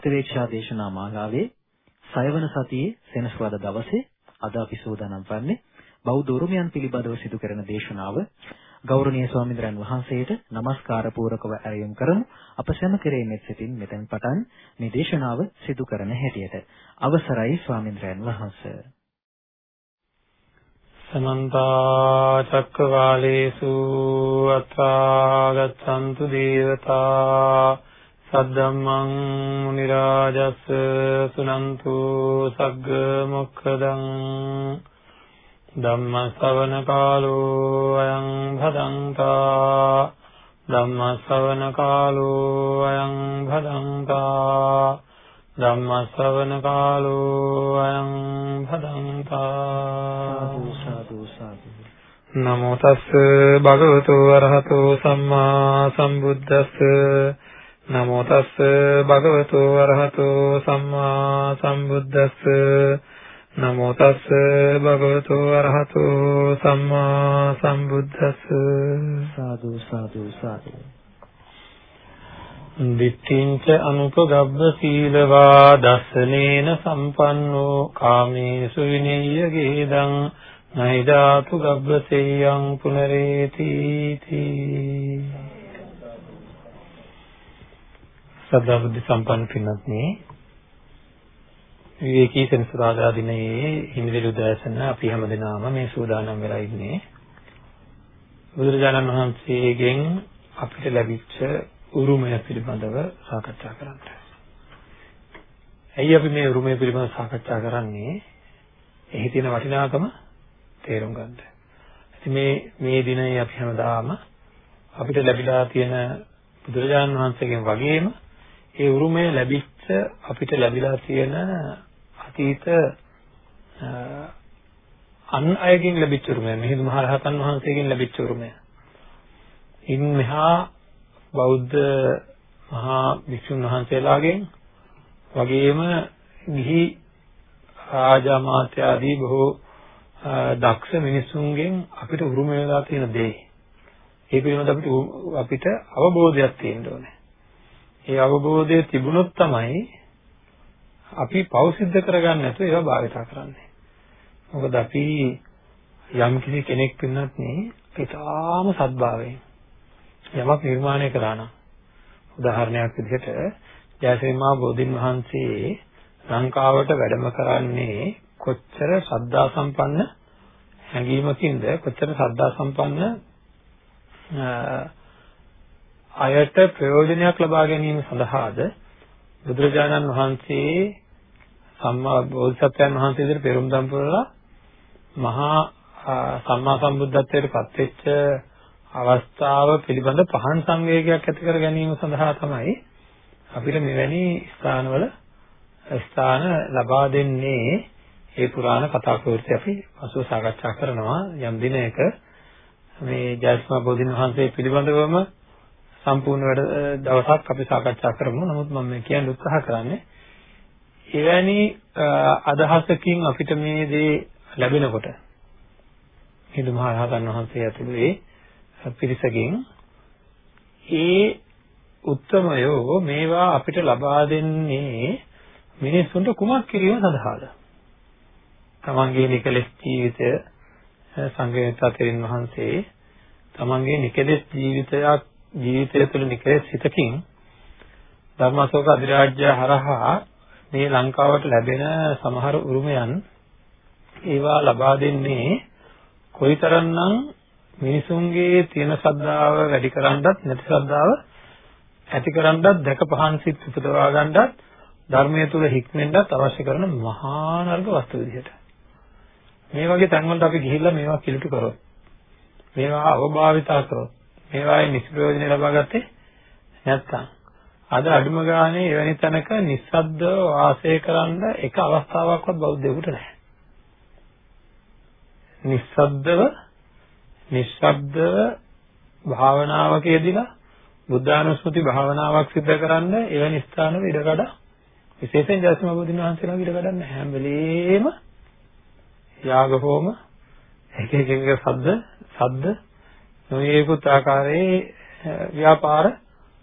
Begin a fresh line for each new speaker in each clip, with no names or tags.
සදහැවතුනි ප්‍රතිවේක්ෂා දේශනා මාලාවේ සයවන සතියේ සෙනසුරාදා දවසේ අද අපි සූදානම් වන්නේ බෞද්ධ උරුමයන් පිළිබඳව සිදු කරන දේශනාව ගෞරවනීය ස්වාමීන් වහන්සේට নমස්කාර පූරකව ඇරයුම් කරමු. අප සැම කෙරෙන්නේ සිටින් මෙතෙන් පටන් මේ දේශනාව සිදු කරන හැටියට. අවසරයි ස්වාමීන් වහන්සේ.
සමන්ත චක්කවාලේසු අත්‍රා ගච්ඡන්තු දේවතා සද්දම්මං මුනි රාජස් සුනන්තු සග්ග මොක්ඛදං ධම්ම ශ්‍රවණ කාලෝ අයං භදංතා ධම්ම ශ්‍රවණ කාලෝ අයං භදංතා ධම්ම ශ්‍රවණ කාලෝ අයං භදංතා
සාදු සාදු
නමෝ තස් භගවතු වරහතෝ සම්මා සම්බුද්දස්ස නමෝ තස් භගවතු වරහතෝ සම්මා සම්බුද්දස්ස. නමෝ තස්ස භගවතු අරහතෝ සම්මා සම්බුද්දස්ස.
සාදු සාදු සාදු.
දිට්ඨිංච අනුපගබ්බ සීලවා දස්සනේන සම්පන්නෝ කාමේසු විනේය ගේදං නයිදාතු ගබ්බසෙයං පුනරේති තී. සදා බුද්ධ සම්පන්න පින්වත්නි විවේකී සෙනසුරාදා දිනයේ හිමිදිරි උදෑසන අපි හැමදෙනාම මේ සූදානම් වෙලා ඉන්නේ බුදුරජාණන් වහන්සේගෙන් අපිට ලැබිච්ච උරුමය පිළිබඳව සාකච්ඡා කරන්න. ඇයි අපි මේ උරුමය පිළිබඳව සාකච්ඡා කරන්නේ? එහි තියෙන වටිනාකම තේරුම් ගන්න. ඉතින් මේ මේ දිනේ අපි හැමදාම අපිට ලැබිලා තියෙන බුදුරජාණන් වහන්සේගෙන් වගේම ඒ උරුමය ලැබිච්ච අපිට ලැබිලා තියෙන අතීත අන් අයගෙන් ලැබිච්ච උරුමය මිහිඳු මහ රහතන් වහන්සේගෙන් ලැබිච්ච උරුමය. ඉන් මෙහා බෞද්ධ මහා වික්ෂුන් වහන්සේලාගෙන් වගේම ගිහි රාජාමාත්‍ය ආදී බොහෝ දක්ෂ මිනිසුන්ගෙන් අපිට උරුම වෙලා තියෙන දේ. ඒ පිළිබඳව අපිට අපිට අවබෝධයක් තියෙන්න ඕනේ. ඒ අවබෝධය තිබුණොත් තමයි අපි පෞ සිද්ධ කරගන්න නැතුව ඒවා භාවිතා කරන්නේ. මොකද අපි යම් කිසි කෙනෙක් පින්නත් නේ ඊටාම සත්භාවයෙන් යමක් නිර්මාණය කරා නම් උදාහරණයක් විදිහට ජයශ්‍රීමා බෝධින් වහන්සේ ලංකාවට වැඩම කරන්නේ කොච්චර ශ්‍රද්ධා සම්පන්න හැඟීමකින්ද කොච්චර ශ්‍රද්ධා සම්පන්න අයට ප්‍රයෝජනයක් ලබා ගැනීම සඳහාද බුදුරජාණන් වහන්සේ සම්මා බෝධිසත්වයන් වහන්සේ විදිහට පෙරම්දම් පුරලා මහා සම්මා සම්බුද්ධත්වයට පත්වෙච්ච අවස්ථාව පිළිබඳ පහන් සංවේගයක් ඇති කර ගැනීම සඳහා තමයි අපිට මෙවැනි ස්ථානවල ස්ථාන ලබා දෙන්නේ. ඒ පුරාණ කතා ප්‍රවෘත්ති අපි පසුව සාකච්ඡා කරනවා. යම් දිනයක මේ ජයස්මා බෝධින් වහන්සේ පිළිබඳවම සම්පූර්ණ වැඩ දවසක් අපි සාකච්ඡා කරමු. නමුත් මම මේ කියන්න උත්සාහ කරන්නේ එවැනි අදහසකින් අපිට මේ දේ ලැබෙනකොට හිඳු මහ රහතන් වහන්සේ ඇතුළු ඒ පිරිසකින් ඒ උත්තමයෝ මේවා අපිට ලබා දෙන්නේ මිනිස්සුන්ට කුමක් කිරීම සඳහාද? තමන්ගේ නිකලෙස් ජීවිතය සංගයත තෙරින් වහන්සේ තමන්ගේ නිකලෙස් ජීවිතයක් ජීවිතය තුළ නිකලෙස් හිතකින් ධර්මාශෝක අධිරාජ්‍ය හරහා මේ ලංකාවට ලැබෙන සමහර උරුමයන් ඒවා ලබා දෙන්නේ කොයිතරම්නම් මිනිසුන්ගේ තියෙන ශ්‍රද්ධාව වැඩි කරන්නත් නැති ශ්‍රද්ධාව ඇති කරන්නත් දැක පහන් සිත් උපදවා ගන්නත් ධර්මයේ තුල හික්මෙන්නත් අවශ්‍ය කරන මහා නර්ග වස්තු විදිහට. මේ වගේ තැන්වලට අපි ගිහිල්ලා මේවා කිලුට කරොත් මේවා අවභාවිතා කරොත් මේවායේ නිෂ්ප්‍රයෝජන ලබා ගත්තේ නැත්තම් අද අඩුම ගානේ එවැනි තැනක නිස්සද්දව වාසය කරන්න එක අවස්ථාවක්වත් බෞද්ධයෙකුට නැහැ. නිස්සද්දව නිස්සබ්දව භාවනාවක යෙදিলা බුද්ධානුස්මෘති භාවනාවක් සිදු කරන්න එවැනි ස්ථානවල ඉඩකඩ විශේෂයෙන් ජයසම බුදුන් වහන්සේලාගේ ඉඩකඩ නැහැ. හැම වෙලේම යාග හෝම එක එක එක සද්ද සද්ද නොයේකුත් ආකාරයේ ව්‍යාපාර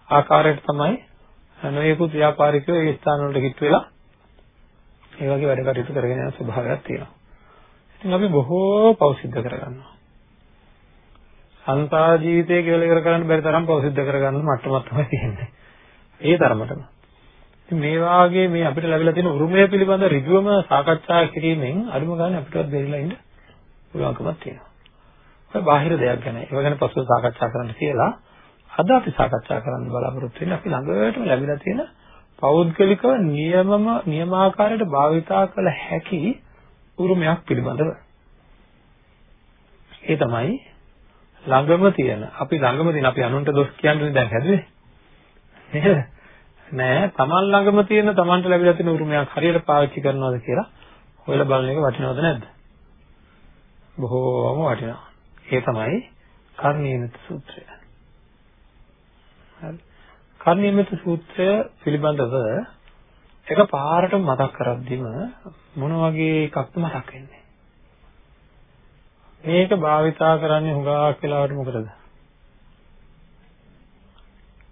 ආකාරයට තමයි නොයෙකුත් ව්‍යාපාරිකයෝ ඒ ස්ථාන වලට කිට් වෙලා ඒ වගේ වැඩ කටයුතු කරගෙන යන ස්වභාවයක් තියෙනවා. ඉතින් අපි බොහෝ පෞ සිද්ධ කරගන්නවා. සංසාර ජීවිතය කියලා ඉවර කරන්න බැරි තරම් පෞ සිද්ධ කරගන්න මට්ටමක් තමයි තියෙන්නේ. ඒ තරමටම. ඉතින් මේ වාගේ මේ අපිට ලැබිලා තියෙන උරුමය පිළිබඳ ඍජුවම සාකච්ඡා කිරීමෙන් අඩුම ගානේ අපිටවත් දෙරිලා ඉන්න පුළුවන්කමක් තියෙනවා. ඔය බාහිර දෙයක් ගැන ඒව ගැන පස්සේ සාකච්ඡා කරන්න කියලා අද අපි සාකච්ඡා කරන්න බලාපොරොත්තු වෙන්නේ අපි ළඟටම ලැබිලා තියෙන පෞද්ගලිකව නියමම නියමාකාරයට භාවිතා කළ හැකි උරුමයක් පිළිබඳව. ඒ තමයි ළඟම තියෙන අපි ළඟම තියෙන අපි අනුන්ට දොස් කියන්නේ දැන් හැදුවේ නේද? නෑ Taman ළඟම තියෙන Tamanට ලැබිලා තියෙන උරුමයක් හරියට පාවිච්චි කරනවද කියලා හොයලා බලන එක වටිනවද නැද්ද? බොහෝම වටිනවා. ඒ තමයි කර්ණීයමෙත් සූත්‍රය. හරි. කර්ණීයමෙත් සූත්‍රය පිළිබඳව එක පාරට මතක් කරද්දිම මොන වගේ එකක්ද මතක් වෙන්නේ? මේක භාවිතා කරන්නේ හුඟක් වෙලාවට මොකටද?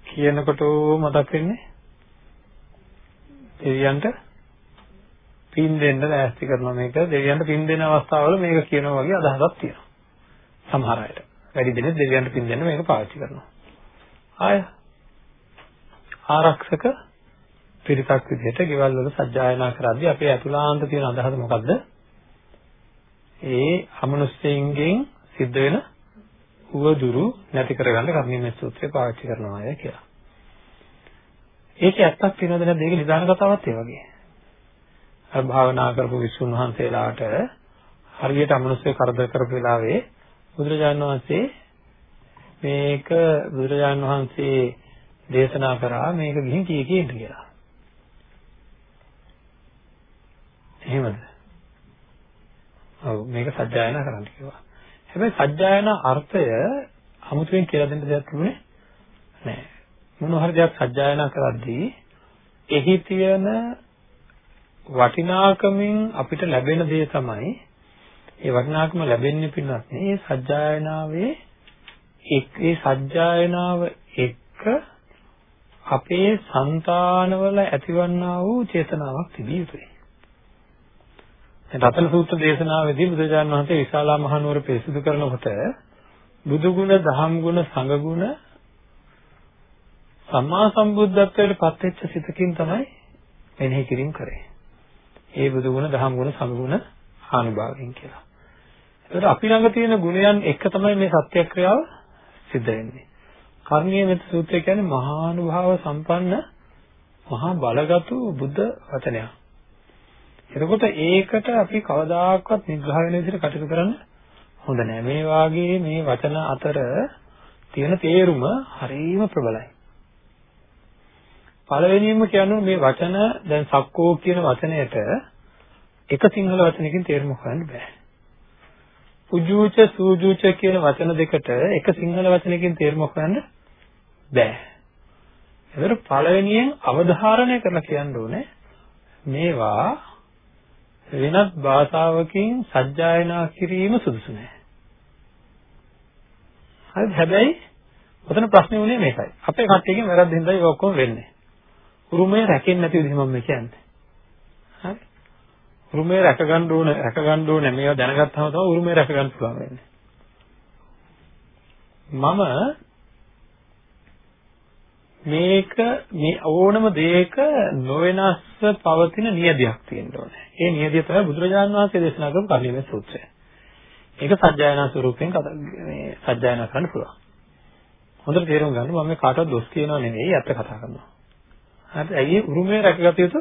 කියනකොට මතක් වෙන්නේ දෙවියන්ට පින් දෙන්න ලෑස්ති කරනවා මේක දෙවියන්ට පින් දෙන අවස්ථාවල මේක කියනවා වගේ අදහසක් තියෙනවා. සමහර අයට. වැඩි දෙනෙක් දෙවියන්ට පින් දෙන්න මේක පාවිච්චි කරනවා. ආය ආරක්ෂක පිරිසක් විදිහට ගෙවල් වල සජ්ජායනා කරද්දී අපේ අතුලාන්ත තියෙන අදහස මොකද්ද? ඒ අමනුෂ්‍යයින්ගෙන් සිද්ධ වෙන උවදුරු නැති කරගන්න කර්ණීය සූත්‍රය පාවිච්චි කරනවා අය කියලා. ඒකේ ඇත්තක් තියෙනවද නැද්ද? ඒක නිදාන කතාවක් ඒ වගේ. අර භාවනා කරපු විසුණු වහන්සේලාට හරියට අමනුෂ්‍ය කරදර කරපු වෙලාවේ බුදුරජාණන් වහන්සේ මේක බුදුරජාණන් වහන්සේ දේශනා කරා මේක ගිහින් කී කී කියලා. එහෙමද? ඔව් මේක සත්‍යයනා කරන්න කිව්වා. හැබැයි සත්‍යයනා අර්ථය අමුතුවෙන් කියලා දෙන්න දෙයක් තිබුණේ නැහැ. මොන හරි දෙයක් සත්‍යයනා කරද්දී එහි තියෙන වටිනාකමින් අපිට ලැබෙන දේ තමයි ඒ වටිනාකම ලැබෙන්නේ පින්නත් මේ සත්‍යයනාවේ ඒ සත්‍යයනාව එක්ක අපේ సంతානවල ඇතිවන්නා වූ චේතනාවක් තිබිය යුතුයි. රතන සූත්‍ර දේශනාවේදී බුදුජානක මහත්තයා විශාලා මහනුවර පිරිසිදු කරනකොට බුදු ගුණ, දහම් ගුණ, සංඝ ගුණ සම්මා සම්බුද්ධත්වයට පත් වෙච්ච සිතකින් තමයි මෙනෙහි කිරීම කරේ. ඒ බුදු ගුණ, දහම් ගුණ, සංඝ ගුණ ආනුභාවයෙන් කියලා. ඒකට අපි ළඟ තියෙන ගුණයන් එක තමයි මේ සත්‍යක්‍රියාව සිද්ධ වෙන්නේ. කර්ණීය මෙත් සූත්‍රය කියන්නේ මහානුභාව සම්පන්න මහා බලගතු බුද්ධ වචනයක්. එතකොට ඒකට අපි කවදාකවත් නිග්‍රහ වෙන විදිහට කටයුතු කරන්න හොඳ නෑ. මේ වාගේ මේ වචන අතර තියෙන තේරුම හරිම ප්‍රබලයි. පළවෙනියෙන්ම කියන්නේ මේ වචන දැන් සක්කෝ කියන වචනයට එක සිංහල වචනකින් තේරුම හොයන්න බෑ. උජූච සූජූච කියන වචන දෙකට එක සිංහල වචනකින් තේරුම හොයන්න බෑ. ඒතර පළවෙනියෙන් අවධාරණය කරලා කියන්න ඕනේ මේවා වෙනත් භාෂාවකින් සජ්ජායනා කිරීම සුදුසු නැහැ. හරිද? හැබැයි ඔතන ප්‍රශ්නේ උනේ මේකයි. අපේ කට්ටියකින් වැරද්ද හින්දායි ඒක ඔක්කොම වෙන්නේ. උරුමය රැකෙන්නේ නැති විදිහ මම කියන්නේ. හරි? උරුමය රැක ගන්න ඕන, රැක ගන්න ඕනේ. මේවා දැනගත්තාම තමයි උරුමය රැක ගන්න පුළුවන් වෙන්නේ. මම මේක මේ ඕනම දෙයක නොවෙනස්ව පවතින නියදියක් තියෙන්න ඕනේ. ඒ නියදිය තමයි බුදුරජාණන් වහන්සේ දේශනා කරපු කර්ණීය සූත්‍රය. ඒක සත්‍යයනා ස්වරූපයෙන් මේ සත්‍යයනා කරන්න පුළුවන්. හොඳට තේරුම් ගන්න මම මේ කාටවත් දොස් කියනව නෙවෙයි ඇත්ත කතා කරනවා. හරිද? ඇයි උරුමය රැකගත යුතු?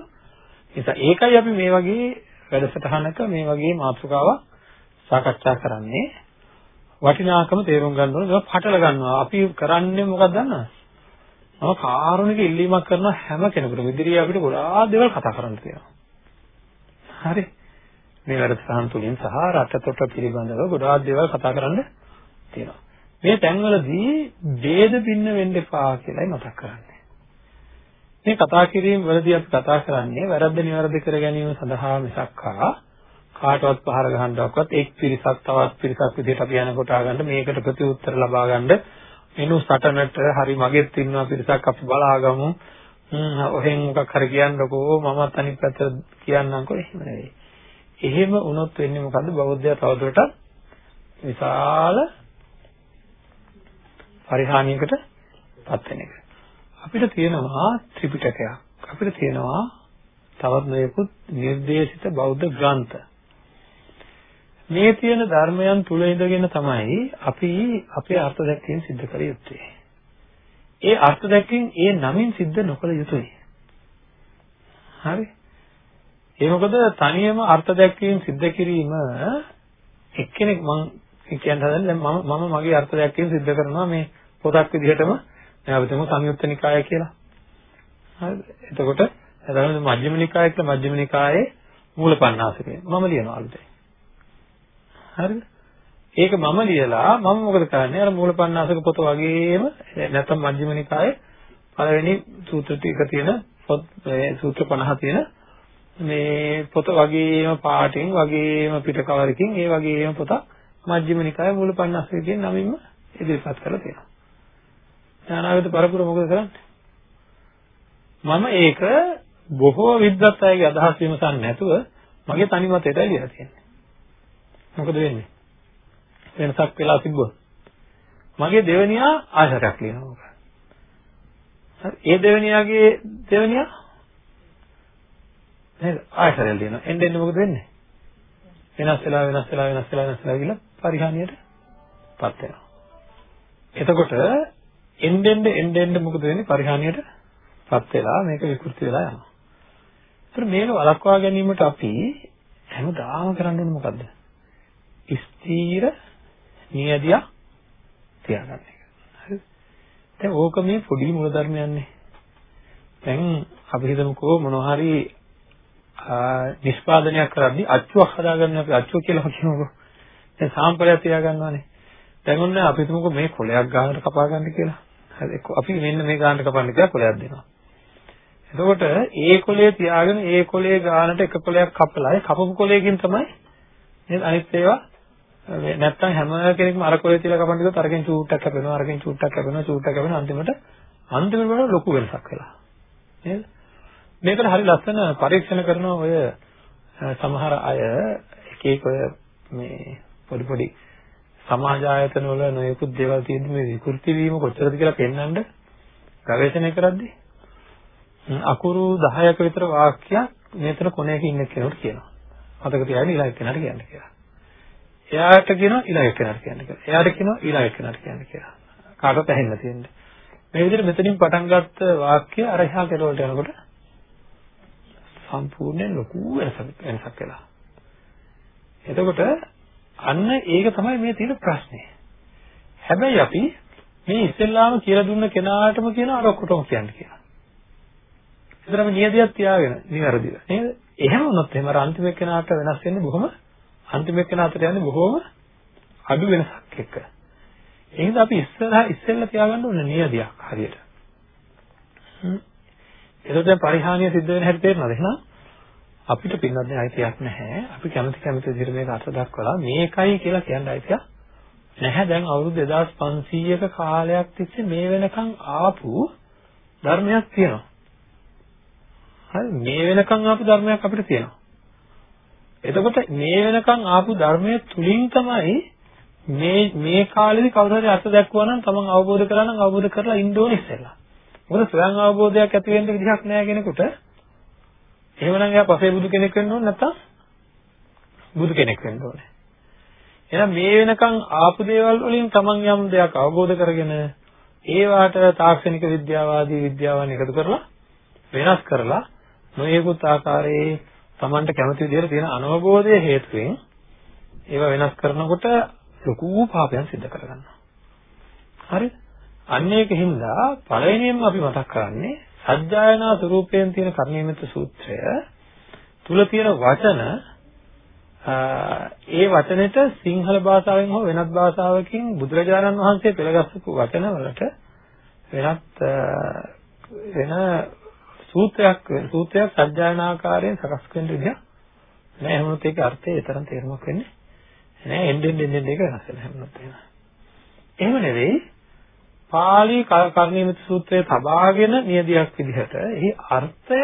නිසා ඒකයි අපි මේ වගේ වැඩසටහනක මේ වගේ මාතෘකාවක් සාකච්ඡා කරන්නේ. වටිනාකම තේරුම් ගන්න ඕනේ. ඒක පටල ගන්නවා. අපි කරන්නේ මොකක්ද දන්නවද? මම කාරුණික ඉල්ලීමක් කරන හැම කෙනෙකුටම ඉදිරියේ අපිට ගොඩාක් දේවල් කතා කරන්න තියෙනවා. හරි. මේ වැඩසටහන් තුලින් සහ රටතොට පිළිබඳව ගොඩාක් දේවල් කතා කරන්න තියෙනවා. මේ තැන්වලදී ભેද බින්න වෙන්න එපා කියලායි මතක් කරන්නේ. මේ කතා කිරීම වලදී අපි කතා කරන්නේ වැරද්ද නිවැරදි කර ගැනීම සඳහා මිසක්කා කාටවත් පහර ගහන්නවක්වත් එක් පිරිසක් තවත් පිරිසක් විදිහට අපි යනකොට ආගන්න මේකට ප්‍රතිඋත්තර ලබා ගන්න මෙනු සටනට හරි මගෙත් ඉන්නවා පිරිසක් අපි බලාගමු හ්ම් ඔහෙන් මොකක් හරි කියන්නකෝ මමත් අනිත් පැත්තට කියන්නම්කෝ එහෙම නෙවෙයි. එහෙම වුණොත් වෙන්නේ මොකද්ද බෞද්ධයා තවදුරටත් විශාල පරිහානියකට පත් වෙන එක. අපිට තියෙනවා ත්‍රිපිටකයක්. අපිට තියෙනවා තවත් මේකුත් නිර්දේශිත බෞද්ධ ග්‍රන්ථ. මේ තියෙන ධර්මයන් තුල ඉඳගෙන තමයි අපි අපේ අර්ථ දැක්වීම සිද්ධ කර යුත්තේ. ඒ අර්ථ දැක්වීම ඒ නමින් සිද්ධ නොකළ යුතුයි. හරි? ඒ මොකද තනියම අර්ථ දැක්වීම සිද්ධ කිරීම එක්කෙනෙක් මම කියන්න හදන්නේ දැන් මම මම මගේ අර්ථ දැක්වීම සිද්ධ කරනවා මේ පොතක් විදිහටම දැන් අපි තමු සංයුත්ත නිකාය කියලා. හරිද? එතකොට එතන මජ්ක්‍ධිම නිකාය කියලා මජ්ක්‍ධිම නිකායේ මූලපණ්ණාසකය. මම ලියනවා අලුතෙන්. හරිද? ඒක මම ලියලා මම මොකද කරන්නේ? අර මූලපණ්ණාසක පොත වගේම නැත්නම් මජ්ක්‍ධිම නිකායේ පළවෙනි සූත්‍ර ටික තියෙන පොත් සූත්‍ර 50 තියෙන මේ පොත වගේම පාටින් වගේම පිටකවරකින් ඒ වගේම පොතක් මජ්ක්‍ධිම නිකායේ මූලපණ්ණාසක කියන නමින්ම ඉදිරිපත් කරලා තියෙනවා. ඥානාගත පරපුර මොකද කරන්නේ? මම ඒක බොහෝ විද්වත් අයගේ අදහස් විමසන්නේ නැතුව මගේ තනි මතයට ලියලා තියෙන්නේ. මොකද වෙන්නේ? වෙනසක් වෙලා තිබ්බොත් මගේ දෙවනියා ආයතනයක් ලියනවා. හරි ඒ දෙවනියාගේ දෙවනියා නේද ආයතනයක් ලියනවා. එන්න එන්න මොකද වෙන්නේ? වෙනස් වෙලා වෙනස් වෙලා වෙනස් වෙලා වෙනස් වෙලා ගිහලා පරිහානියටපත් වෙනවා. එතකොට එන්න එන්න එන්න එන්න මොකද වෙන්නේ? පරිහානියටපත් වෙලා මේක විකෘති වෙලා යනවා. ඒතර මේක වළක්වා ගැනීමට අපි හැමදාම කරන්න ඕනේ මොකද්ද? ස්ථීර නියදියා තියාගන්න එක. හරිද? දැන් ඕක මේ පොඩි මූලධර්මයන්නේ. දැන් අපි හිතමුකෝ මොනවා හරි නිෂ්පාදනයක් කරද්දී අච්චුවක් හදාගන්න අපි අච්චුව කියලා කියනකො. දැන් සාම්පලයක් තියාගන්නවානේ. දැන් ඔන්න අපි හිතමුකෝ මේ කොලයක් ගානට කපා ගන්න කියලා. හරි අපි මෙන්න මේ ගානට කපන්න කියලා කොලයක් දෙනවා. එතකොට ඒ කොලේ තියාගෙන ඒ කොලේ ගානට එක කොලයක් කපලා ඒ කපපු කොලයකින් තමයි නේද අනිත් ඒවා නැත්තම් හැම කෙනෙක්ම අර කොලේ තියලා කපන්න ගියොත් අරකින් චූට්ටක් කැපෙනවා අරකින් චූට්ටක් කැපෙනවා චූට්ටක් කැපෙනවා අන්තිමට අන්තිමට වල ලොකු වෙනසක් වෙලා නේද මේකට හරි ලස්සන පරීක්ෂණ කරන ඔය සමහර අය එක එක ඔය මේ පොඩි පොඩි සමාජ ආයතන වල නොයෙකුත් දේවල් තියෙද්දි මේ විකෘති වීම කොච්චරද කියලා පෙන්වන්න ගවේෂණය කරද්දී අකුරු 10ක විතර වාක්‍යයක් මෙතන කොනයක ඉන්න කෙනෙකුට කියනවා. මතක තියාගන්න ඊළඟ කෙනාට කියන්න කියලා. එයාට කියනවා ඊළඟ කෙනාට කියන්න කියලා. එයාට කියනවා ඊළඟ කෙනාට කියන්න කියලා. කාටවත් ඇහෙන්න තියෙන්නේ. මේ විදිහට මෙතනින් පටන් ගත්ත වාක්‍ය අර එහා කෙරවලට යනකොට සම්පූර්ණයෙන් ලොකු වෙනසක් වෙනසක් වෙලා. එතකොට අන්න ඒක තමයි මේ තියෙන ප්‍රශ්නේ. හැබැයි අපි මේ ඉස්සෙල්ලාම කියලා දුන්න කෙනාටම කියන අර ඔක්කොටම කියන්න කියලා. ඒතරම නියදියක් තියාගෙන නිවැරදිව නේද? එහෙම වුණොත් එහෙම අර අන්තිම කෙනාට වෙනස් වෙන්නේ බොහොම අන්තිම කෙනාට යන්නේ බොහොම අඩු වෙනසක් එක්ක. ඒ හින්දා අපි ඉස්සරහා ඉස්සෙල්ලා තියාගන්න ඕනේ නියදියක් හරියට. හ්ම්. එතකොට දැන් පරිහානිය සිද්ධ වෙන හැටි තේරෙනවද එහෙනම්? අපිට පින්නත් අයිතියක් නැහැ. අපි කැමති කැමති විදිහට මේක අර්ථ දක්වලා මේකයි කියලා කියන්න අයිතියක් නැහැ. දැන් අවුරුදු 2500ක කාලයක් තිස්සේ මේ වෙනකන් ආපු ධර්මයක් තියෙනවා. හරි මේ වෙනකන් ආපු ධර්මයක් අපිට තියෙනවා. එතකොට මේ වෙනකන් ආපු ධර්මයේ තුලින් තමයි මේ මේ කාලෙදි කවුරු හරි අර්ථ දැක්වුවා නම් තමන් අවබෝධ කරලා නම් අවබෝධ කරලා ඉන්න ඕනේ ඉස්සෙල්ලා. මොකද ස්වයං අවබෝධයක් ඇති වෙන්න විදිහක් නැහැ කෙනෙකුට. එහෙමනම් එයා පසේ බුදු කෙනෙක් වෙන්න ඕනේ නැත්තම් බුදු කෙනෙක් වෙන්න ඕනේ. එහෙනම් මේ වෙනකන් ආපු දේවල් වලින් තමන් යම් දෙයක් අවබෝධ කරගෙන ඒවාට තාක්ෂණික විද්‍යාවාදී විද්‍යාවන් එකතු කරලා වෙනස් කරලා නොයෙකුත් ආකාරයේ Tamanට කැමති විදිහට තියෙන අනවබෝධය හේතුවෙන් ඒවා වෙනස් කරනකොට ලොකු පාපයන් සිද්ධ කරගන්නවා. හරිද? අන්න ඒකින්ද පළවෙනියෙන්ම අපි මතක් කරන්නේ සත්‍යයනා ස්වරූපයෙන් තියෙන කර්ණීයමිත සූත්‍රය තුල තියෙන වචන ඒ වචනෙට සිංහල භාෂාවෙන් හෝ වෙනත් භාෂාවකින් බුදුරජාණන් වහන්සේ පෙළගස්සපු වචන වලට වෙනත් වෙන සූත්‍රයක් සූත්‍රයක් සත්‍යයනාකාරයෙන් සකස් වෙන විදිහ නෑ එහෙම නැත්නම් ඒකේ අර්ථය තරම් තේරුමක් වෙන්නේ නෑ එන්න එන්න එන්න ඒක වෙනස් වෙනවා. එහෙම නැත්නම් එහෙම නෙවෙයි. පාලි කර්ණීයමිත සූත්‍රයේ තබාගෙන නියදියක් විදිහට එහි අර්ථය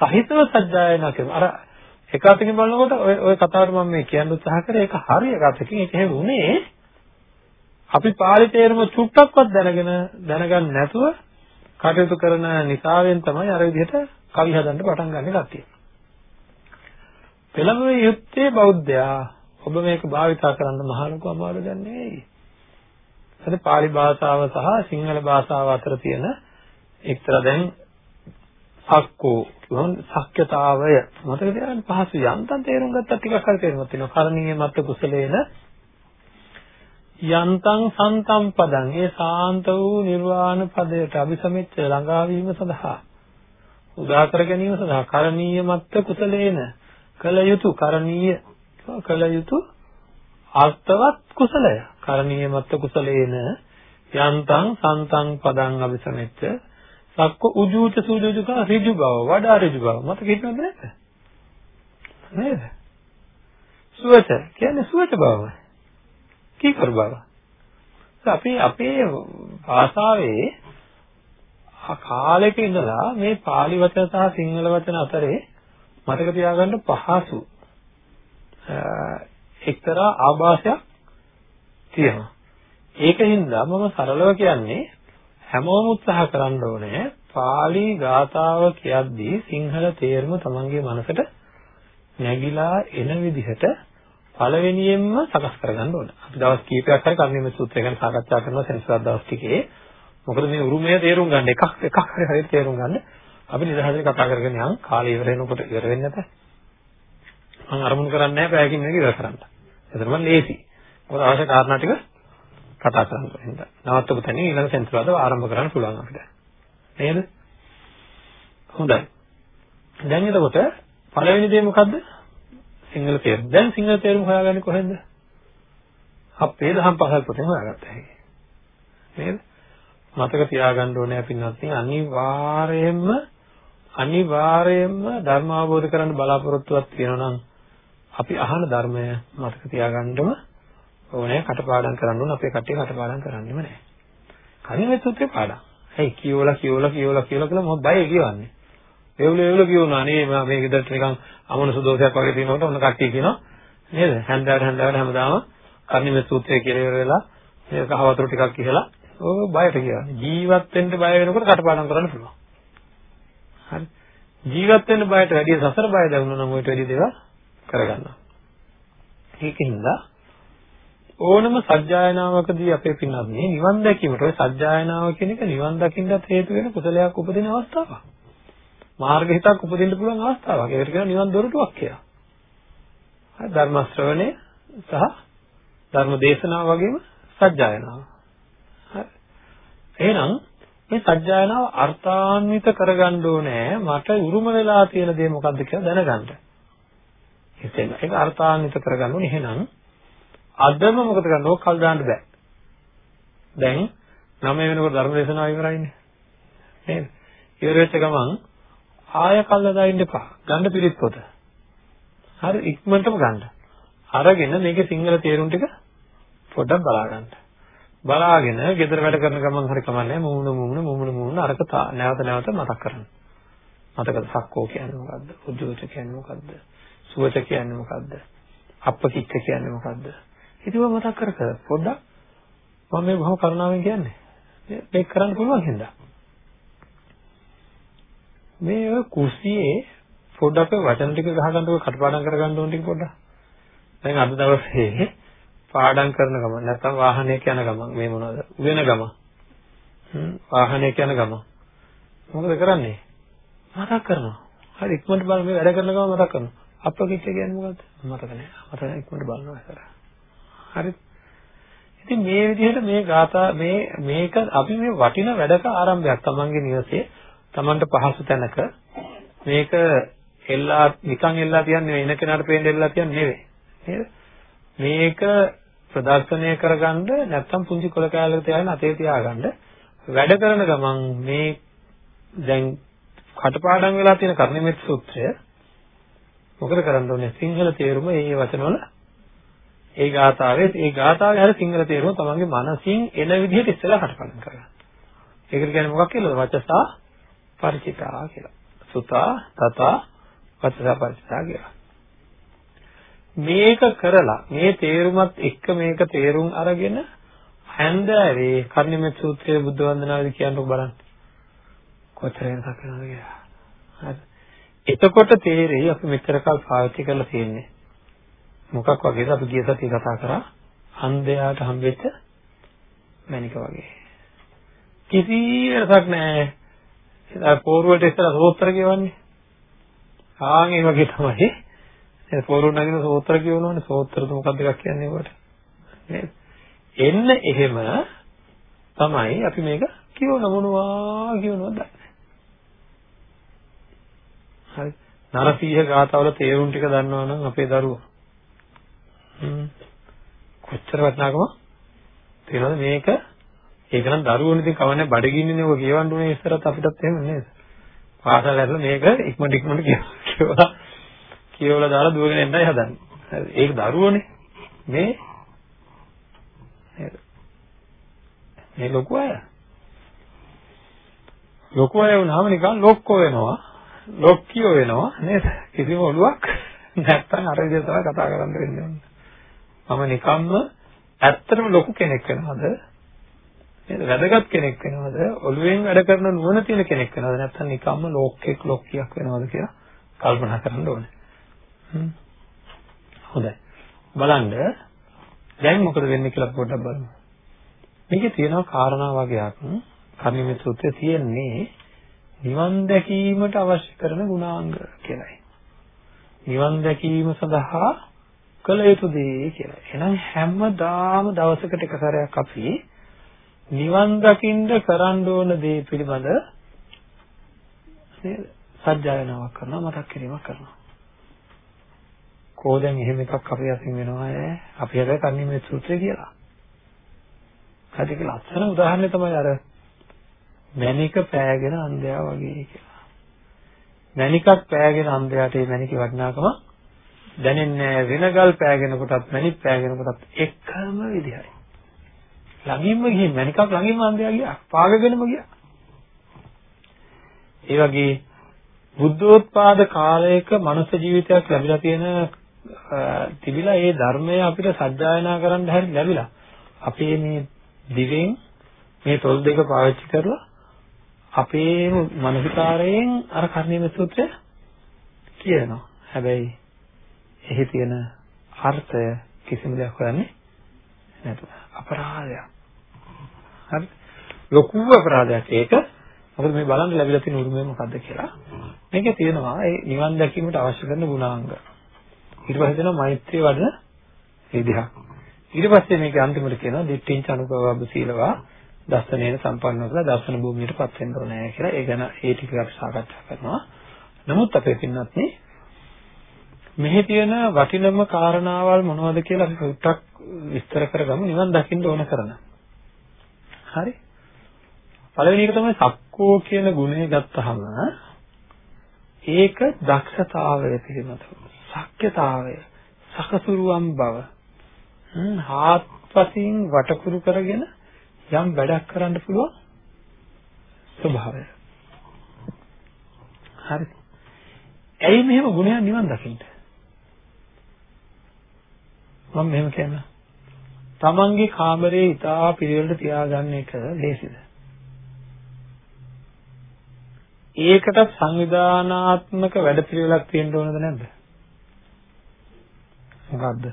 සහිතව සජ්ජායනා කරන අර එක අතකින් බලනකොට ඔය ඔය කතාවට මම මේ කියන්න උත්සාහ කරේ ඒක හරි එක අතකින් ඒක එහෙම උනේ අපි පාලි තේරුම චුට්ටක්වත් දැනගෙන දැනගන්න නැතුව කටයුතු කරන නිසාවෙන් තමයි අර විදිහට කවි හදන්න පටන් ගන්න කට්ටිය. පෙළඹෙ යුත්තේ බෞද්ධයා ඔබ මේක භාවිතා කරන්න මහ ලොකු අමාරු දැන් නෙවෙයි. හරි පාලි භාෂාව සහ සිංහල භාෂාව අතර තියෙන එක්තරා දැන් සක්කෝ කියවන සක්්‍යතාවය. මතක තියාගන්න පහසු යන්තම් තේරුම් ගත්තා ටිකක් හරි තේරුමක් තියෙනවා. කරණීය මත් කුසලේන යන්තං සන්තම් පදං. ඒ සාන්ත වූ නිර්වාණ පදයට අபிසමෙච්ච ළඟා වීම සඳහා උදා කර ගැනීම සඳහා කරණීය මත් කුසලේන කල යුතු කරණීය කල යුතු අර්ථවත් කුසලය. කරණීය මත්ත කුසලේන යන්තං සන්තං පදං අபிසමෙච්ච සක්ක උජූච සූජුජක ඍජු බව වඩා ඍජු බව. මතක හිටිනවද නැද්ද? නේද? සුවච කියන්නේ සුවච බව. කීකර බව. අපි අපේ භාෂාවේ කාලෙක ඉඳලා මේ pāli වචන සහ සිංහල වචන අතරේ මතක තියාගන්න පහසු. එක්තරා ආభాෂයක් තියෙනවා. ඒකින්ද මම සරලව කියන්නේ හැමෝම උත්සාහ කරන්න ඕනේ pāli ගාතාව කියද්දී සිංහල තේරුම තමන්ගේ මනසට නැగిලා එන විදිහට පළවෙනියෙන්ම සකස් කරගන්න ඕන. අපි දවස් කීපයක් හරි කර්ණීය සූත්‍රය ගැන සාකච්ඡා කරනවා සෙන්සුරාදා දවස් ටිකේ. මොකද මේ උරුමය තේරුම් ගන්න එකක් එකක් හරි හරියට තේරුම් ගන්න අපි නිදහසට කතා කරගෙන යන් කාලය ඉවර වෙනකොට ඉවර වෙන්නේ නැත. මම අරමුණු කරන්නේ නැහැ පැයකින් මේක ඉවර කරන්න. එතනම ලේසි. මොකද අවශ්‍ය කාරණා ටික කතා කරන්න හින්දා. නවත්තපු තැනින් ඊළඟ සෙන්සුරාදා ආරම්භ කරන්න පුළුවන් අපිට. නේද? හොඳයි. දැන් එතකොට පළවෙනි දේ මොකද්ද? සිංහල තේරුම. දැන් සිංහල තේරුම හොයාගන්නේ කොහෙන්ද? අපේ දහම් පාසල් පොතෙන් හොයාගත්තා හැකි. නේද? මතක තියාගන්න ඕනේ අපින්නත් අනිවාර්යයෙන්ම අනිවාර්යයෙන්ම ධර්ම අවබෝධ කරගන්න බලාපොරොත්තුවක් තියෙනවා නම් අපි අහන ධර්මය මතක තියාගන්නම ඕනේ කටපාඩම් කරන්න ඕන අපේ කට්ටිය කටපාඩම් කරන්නෙම නැහැ. කලින් මේ සූත්‍රේ පාඩම්. හයි කියවලා කියවලා කියවලා කියවලා කියලා මොකද බය කියවන්නේ. එවුල එවුල කියවනවා නේ මම මේ ගෙදරට නිකන් අමනුෂ දෝෂයක් වගේ තියෙනකොට ඔන්න කට්ටිය කියනවා නේද? හැන්දෑවට හැන්දෑවට හැමදාම කර්ණිමේ සූත්‍රය කියලා ඉවර වෙලා මේ කහ වතුර ටිකක් කියලා ඔය බයට කියන්නේ. ජීවත් වෙන්න බය වෙනකොට කටපාඩම් කරන්න පුළුවන්. හරි. ජීවත් වෙන්න බයට වැඩිය සසර බය දැනුණා නම් ඔයිට වැඩිය දේවල් කරගන්නවා. ඒකින්ද ඕනම සත්‍යයනාවකදී අපේ පින්නත් මේ නිවන් දැකීමට ඔය සත්‍යයනාව කියන එක නිවන් දකින්නත් හේතු වෙන කුසලයක් උපදින අවස්ථාවක්. මාර්ග හිතක් උපදින්න පුළුවන් අවස්ථාවක්. ඒකට කියනවා නිවන් දොරටුවක් කියලා. හරි ධර්ම ශ්‍රවණය සහ ධර්ම දේශනාව වගේම සත්‍යයනාව. හරි. එහෙනම් මේ සත්‍යයනාව අර්ථාන්විත කරගන්න ඕනේ මට උරුම වෙලා තියෙන දේ මොකද්ද කියලා දැනගන්න. හිතෙන් ඒක අර්ථාන්විත කරගන්න ඕනේ. එහෙනම් අදම මොකද කරන්නේ? ඕක කල් දාන්න බෑ. දැන් 9 වෙනකොට ධර්ම දේශනාව ඉවරයිනේ. නේද? ඉවර වෙච්ච ගමන් ආය කල් දාන්න එපා. ගන්න පිළිත් පොත. හරි ඉක්මනටම ගන්න. අරගෙන මේකේ සිංහල තේරුම් ටික පොඩ්ඩක් බලා ගන්න. බලාගෙන ගෙදර වැඩ කරන ගමන් හරි කමන්නේ මූණ මූණ මූණ මූණ අරක නැවත නැවත මතක් කරන්න. මතකද සක්කෝ කියන්නේ මොකද්ද? උද්දෝෂ කියන්නේ මොකද්ද? සුවච කියන්නේ මොකද්ද? අප්පකිච්ච කියන්නේ මොකද්ද? ඉතින් මම මතක් කර කර පොඩ්ඩක් මම මේ බොහොම කරුණාවෙන් කියන්නේ. මේක කරන්න පුළුවන් හින්දා. මේ ඔය කුස්සියේ පොඩ්ඩක් වචන ටික ගහගන්නකො කටපාඩම් කරගන්න ඕන ටික පොඩ්ඩක්. දැන් අද දවසේ පාඩම් කරන ගමන් නැත්නම් වාහනයක යන ගමන් මේ මොනවද? වෙන ගමන්. වාහනයක යන ගමන්. මොකද කරන්නේ? මතක් කරනවා. හරි ඉක්මනට බලන්න මේ වැඩ කරන ගමන් මතක් කරනවා. අප්පකිච්ච කියන්නේ මොකද්ද? මතක නැහැ. මතක ඉක්මනට බලනවා කරා. හරි. ඉතින් මේ විදිහට මේ ગાථා මේ මේක අපි මේ වටින වැඩක ආරම්භයක් තමන්ගේ නිවසේ තමන්ට පහසු තැනක මේක එල්ලා නිකන් එල්ලා තියන්නේ එන කෙනාට පේන්න එල්ලා තියන්නේ නෙවෙයි. නේද? මේක ප්‍රදර්ශනය කරගන්න නැත්තම් පුංචි කොල කෑල්ලක තියාගෙන අතේ තියාගන්න වැඩ කරන ගමන් මේ දැන් කටපාඩම් වෙලා තියෙන කර්ණිමෙත් සූත්‍රය මොකද කරන්න ඕනේ සිංහල තේරුම ඒ වචනවල ඒ ගාථාවේ ඒ ගාථාවේ හැර සිංහල තේරුම තමන්ගේ මනසින් එන විදිහට ඉස්සලා හටගන්න කරගන්න. ඒකට කියන්නේ මොකක් කියලාද? වචසා ಪರಿචිතා කියලා. සුතා තතා වචසා ಪರಿචිතා කියලා. මේක කරලා මේ තේරුමත් එක්ක මේක තේරුම් අරගෙන හැන්දෑවේ කර්ණිමෙත් සූත්‍රයේ බුද්ධ වන්දනාවේදී කියනකොට බලන්න. කොතර වෙනසක් වෙනවද කියලා. හරි. එතකොට තේරෙයි අපි මෙච්චර කල් පාවිච්චි කරලා තියෙන්නේ. මොකක් වගේද අපි ගිය සතියේ කතා කරා හන්දයාට හම්බෙච්ච මණික වගේ. කිසි වෙනසක් නැහැ. ඒ පෝරුවට ඉස්සලා සෝත්‍ර කියවන්නේ. ආන් ඒ වගේ තමයි. ඒ පෝරුව නගින සෝත්‍ර කියවනවනේ සෝත්‍රද මොකක්ද එකක් කියන්නේ ඒකට. නේද? එන්න එහෙම තමයි අපි මේක කියවන මොනවා කියවනවද හරි. නරසීහ ගාථාවල තේරුම් ටික දන්නවනම් අපේ දරුවෝ. කොච්චර වටිනාකම? තියෙනවද මේක ඒක නම් දරුවෝනේ ඉතින් කවන්නේ බඩගින්නේ ඔය කියවන්න උනේ ඉස්සරත් අපිටත් එහෙම නේද? පාසල් ඇරලා මේක ඉක්මනට ඉක්මනට කියවලා කියවලා දාලා දුවගෙන එන්නයි හදන්නේ. ඒක දරුවෝනේ. මේ මේ ලොකු අය. ලොකු අය වුණාම නිකන් ලොක්කෝ වෙනවා. ලොක්කියෝ වෙනවා නේද? කිසිම ඔළුවක් නැත්තම් අර විදිහට තමයි කතා කරන්න වෙන්නේ. මම නිකම්ම ඇත්තටම ලොකු කෙනෙක් වෙනවද? නේද? වැදගත් කෙනෙක් වෙනවද? ඔළුවෙන් වැඩ කරන නුවණ තියෙන කෙනෙක් වෙනවද? නැත්නම් නිකම්ම ලෝකෙක් ලොක්කියක් වෙනවද කියලා කල්පනා කරන්න ඕනේ. හොඳයි. බලන්න. දැන් මොකද වෙන්නේ කියලා පොඩ්ඩක් බලමු. මේකේ තියෙනවා කාරණා වගේක්. කර්ණිමේ සූත්‍රයේ තියෙන්නේ නිවන් දැකීමට අවශ්‍ය කරන ගුණාංග කියලායි. නිවන් දැකීම සඳහා කළ යුතු දේ කියලා. එහෙනම් හැමදාම දවසකට එක සැරයක් අපි නිවන් දකින්න කරන්න ඕන දේ පිළිබඳ නේද? සත්‍යයනාවක් කරනවා මතක් කිරීමක් කරනවා. කෝ දැන් එහෙම එකක් අපි අසින් වෙනවා ඈ. අපි හැබැයි කර්ණිමේ සූත්‍රය කියලා. හරි ඒක ලස්සන උදාහරණය තමයි අර මණික පෑගෙන අන්ධයා වගේ කියලා. මණිකක් පෑගෙන අන්ධයාට මේ මණිකේ වටිනාකම දැනෙන්නේ වෙනගල් පෑගෙන කොටත් මණික් පෑගෙන කොටත් එකම විදිහයි. ළඟින්ම ගිහින් මණිකක් ළඟින්ම අන්ධයා ගියා. පාගගෙනම ගියා. ඒ වගේ බුද්ධෝත්පාද කාලයක මනුෂ්‍ය ජීවිතයක් ලැබිලා තියෙන තිබිලා ඒ ධර්මය අපිට සත්‍යයනා කරන්න හැරි ලැබිලා අපේ මේ දිවෙන් මේ තොල් දෙක පාවිච්චි කරලා අපේ මනසිකාරයෙන් අර කර්ණීය සූත්‍රය කියනවා. හැබැයි එහි තියෙන අර්ථය කිසිම දෙයක් හොයන්නේ නැතුව අපරාධයක්. හරි. ලොකු අපරාධයක් ඒක. මොකද මේ බලන්න ලැබිලා තියෙන උරුමය මොකද්ද කියලා. මේකේ තියෙනවා ඒ නිවන් දැකීමට අවශ්‍ය කරන ගුණාංග. ඊට පස්සේ තියෙනවා මෛත්‍රී වඩන විදිහක්. ඊට පස්සේ මේකේ අන්තිමට කියනවා දිට්ඨිංච අනුභවබ්බ සීලවා දස්සනේන සම්පන්නව කියලා දර්ශන භූමියටපත් වෙන්න ඕනේ කියලා ඒ ගැන ඒ ටික අපි සාකච්ඡා කරනවා. නමුත් අපේ පින්නත් මෙහි තියෙන වටිනම කාරණාවල් මොනවද කියලා අපි පොඩ්ඩක් විස්තර කරගමු නිවන් දකින්න ඕන කරන. හරි? පළවෙනි එක තමයි සක්කෝ කියන ගුණය ගත්තහම ඒක දක්ෂතාවය පිළිබඳව. ශක්්‍යතාවය, සකසුරුවම් බව. හාත්පසින් වටකුරු කරගෙන යම් වැඩක් කරන්න පුළුවන් ස්වභාවය. හරි. ඇයි මෙහෙම ගුණයක් නිවන් දකින්න? මම මෙහෙම කියන්න. තමන්ගේ කාමරේ ඉතා පිළිවෙලට තියාගන්න එක ලේසිද? ඒකට සංවිධානාත්මක වැඩපිළිවෙලක් තියෙන්න ඕනද නැද්ද? මොකද්ද?